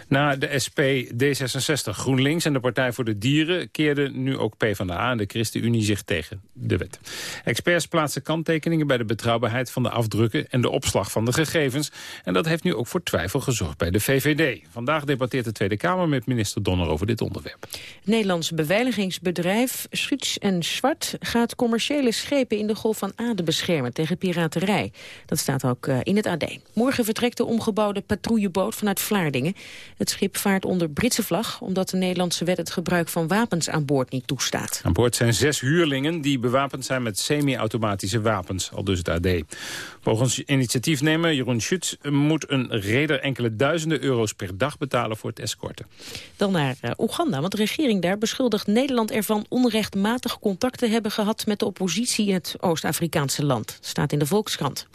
Na de SP, D66, GroenLinks en de Partij voor de Dieren... keerden nu ook PvdA en de ChristenUnie zich tegen de wet. Experts plaatsen kanttekeningen bij de betrouwbaarheid van de afdrukken... en de opslag van de gegevens. En dat heeft nu ook voor twijfel gezorgd bij de VVD. Vandaag debatteert de Tweede Kamer met minister Donner over dit onderwerp. Het Nederlandse beveiligingsbedrijf Schuts en Zwart gaat commerciële schepen in de Golf van Aden beschermen tegen piraterij. Dat staat ook eh, in het AD. Morgen vertrekt de omgebouwde patrouilleboot vanuit Vlaardingen. Het schip vaart onder Britse vlag omdat de Nederlandse wet het gebruik van wapens aan boord niet toestaat. Aan boord zijn zes huurlingen die bewapend zijn met semi-automatische wapens, al dus het AD. Volgens initiatiefnemer Jeroen Schutz moet een reder enkele duizenden euro's per dag betalen voor het escorten. Dan naar uh, Oeganda, want de regering daar beschuldigt Nederland ervan onrechtmatig contact te hebben gehad met de oppositie in het Oost-Afrikaanse land. staat in de Volkskrant.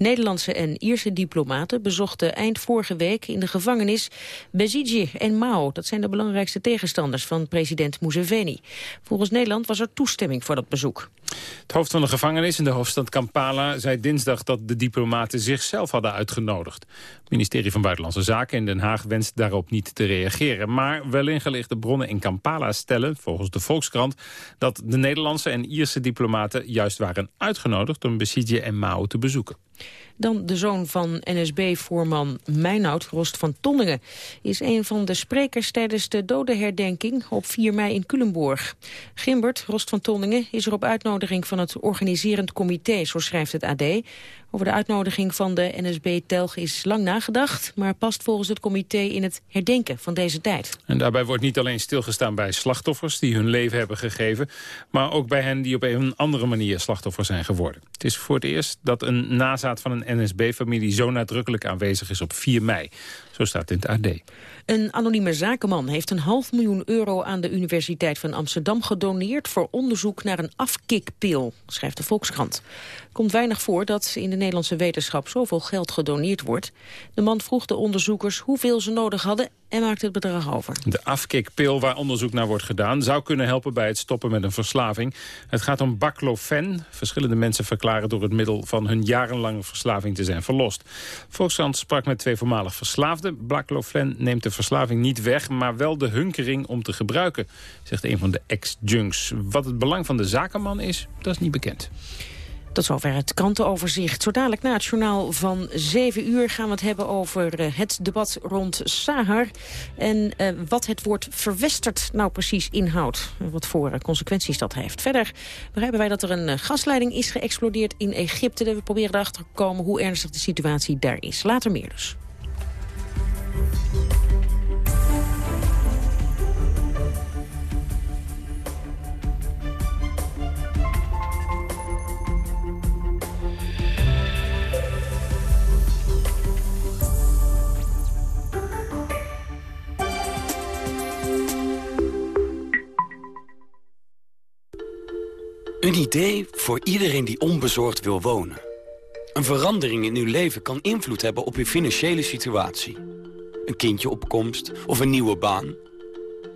Nederlandse en Ierse diplomaten bezochten eind vorige week in de gevangenis Bezigi en Mao. Dat zijn de belangrijkste tegenstanders van president Museveni. Volgens Nederland was er toestemming voor dat bezoek. Het hoofd van de gevangenis in de hoofdstad Kampala zei dinsdag dat de diplomaten zichzelf hadden uitgenodigd. Het ministerie van Buitenlandse Zaken in Den Haag wenst daarop niet te reageren. Maar wel ingelichte bronnen in Kampala stellen, volgens de Volkskrant, dat de Nederlandse en Ierse diplomaten juist waren uitgenodigd om Besige en Mao te bezoeken. Dan de zoon van NSB-voorman Meinoud, Rost van Tonningen... is een van de sprekers tijdens de dodenherdenking op 4 mei in Culemborg. Gimbert, Rost van Tonningen, is er op uitnodiging van het organiserend comité, zo schrijft het AD. Over de uitnodiging van de NSB-telg is lang nagedacht... maar past volgens het comité in het herdenken van deze tijd. En daarbij wordt niet alleen stilgestaan bij slachtoffers die hun leven hebben gegeven... maar ook bij hen die op een andere manier slachtoffer zijn geworden. Het is voor het eerst dat een nazaat van een NSB-familie... zo nadrukkelijk aanwezig is op 4 mei. Zo staat in het AD. Een anonieme zakenman heeft een half miljoen euro aan de Universiteit van Amsterdam gedoneerd voor onderzoek naar een afkikpil, schrijft de Volkskrant. Komt weinig voor dat in de Nederlandse wetenschap zoveel geld gedoneerd wordt. De man vroeg de onderzoekers hoeveel ze nodig hadden en maakte het bedrag over. De afkikpil waar onderzoek naar wordt gedaan... zou kunnen helpen bij het stoppen met een verslaving. Het gaat om baclofen. Verschillende mensen verklaren door het middel van hun jarenlange verslaving te zijn verlost. Volkskrant sprak met twee voormalig verslaafden. Baclofen neemt de verslaving niet weg, maar wel de hunkering om te gebruiken, zegt een van de ex-junks. Wat het belang van de zakenman is, dat is niet bekend. Tot zover het krantenoverzicht. Zo dadelijk na het journaal van 7 uur gaan we het hebben over eh, het debat rond Sahar. En uh, wat het woord verwesterd nou precies inhoudt. Wat voor uh, consequenties dat heeft. Verder begrijpen wij dat er een gasleiding is geëxplodeerd in Egypte. We proberen erachter te komen hoe ernstig de situatie daar is. Later meer dus. Een idee voor iedereen die onbezorgd wil wonen. Een verandering in uw leven kan invloed hebben op uw financiële situatie. Een kindje op komst of een nieuwe baan.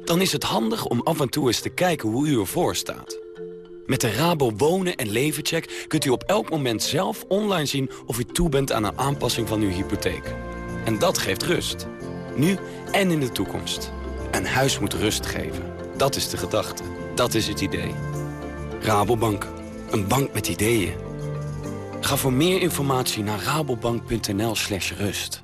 Dan is het handig om af en toe eens te kijken hoe u ervoor staat. Met de Rabo Wonen en Levencheck kunt u op elk moment zelf online zien... of u toe bent aan een aanpassing van uw hypotheek. En dat geeft rust. Nu en in de toekomst. Een huis moet rust geven. Dat is de gedachte. Dat is het idee. Rabobank. Een bank met ideeën. Ga voor meer informatie naar rabobank.nl slash rust.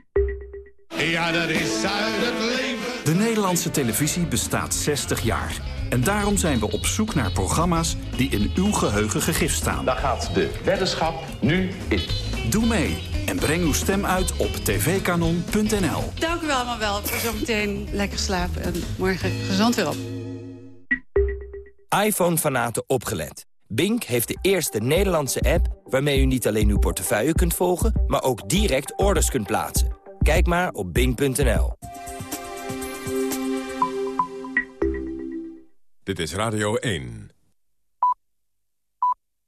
Ja, dat is uit het leven. De Nederlandse televisie bestaat 60 jaar. En daarom zijn we op zoek naar programma's die in uw geheugen gegrift staan. Daar gaat de weddenschap nu in. Doe mee en breng uw stem uit op tvkanon.nl. Dank u wel allemaal wel. Voor zometeen lekker slapen en morgen gezond weer op. iPhone-fanaten opgelet. Bink heeft de eerste Nederlandse app waarmee u niet alleen uw portefeuille kunt volgen... maar ook direct orders kunt plaatsen. Kijk maar op bink.nl. Dit is Radio 1.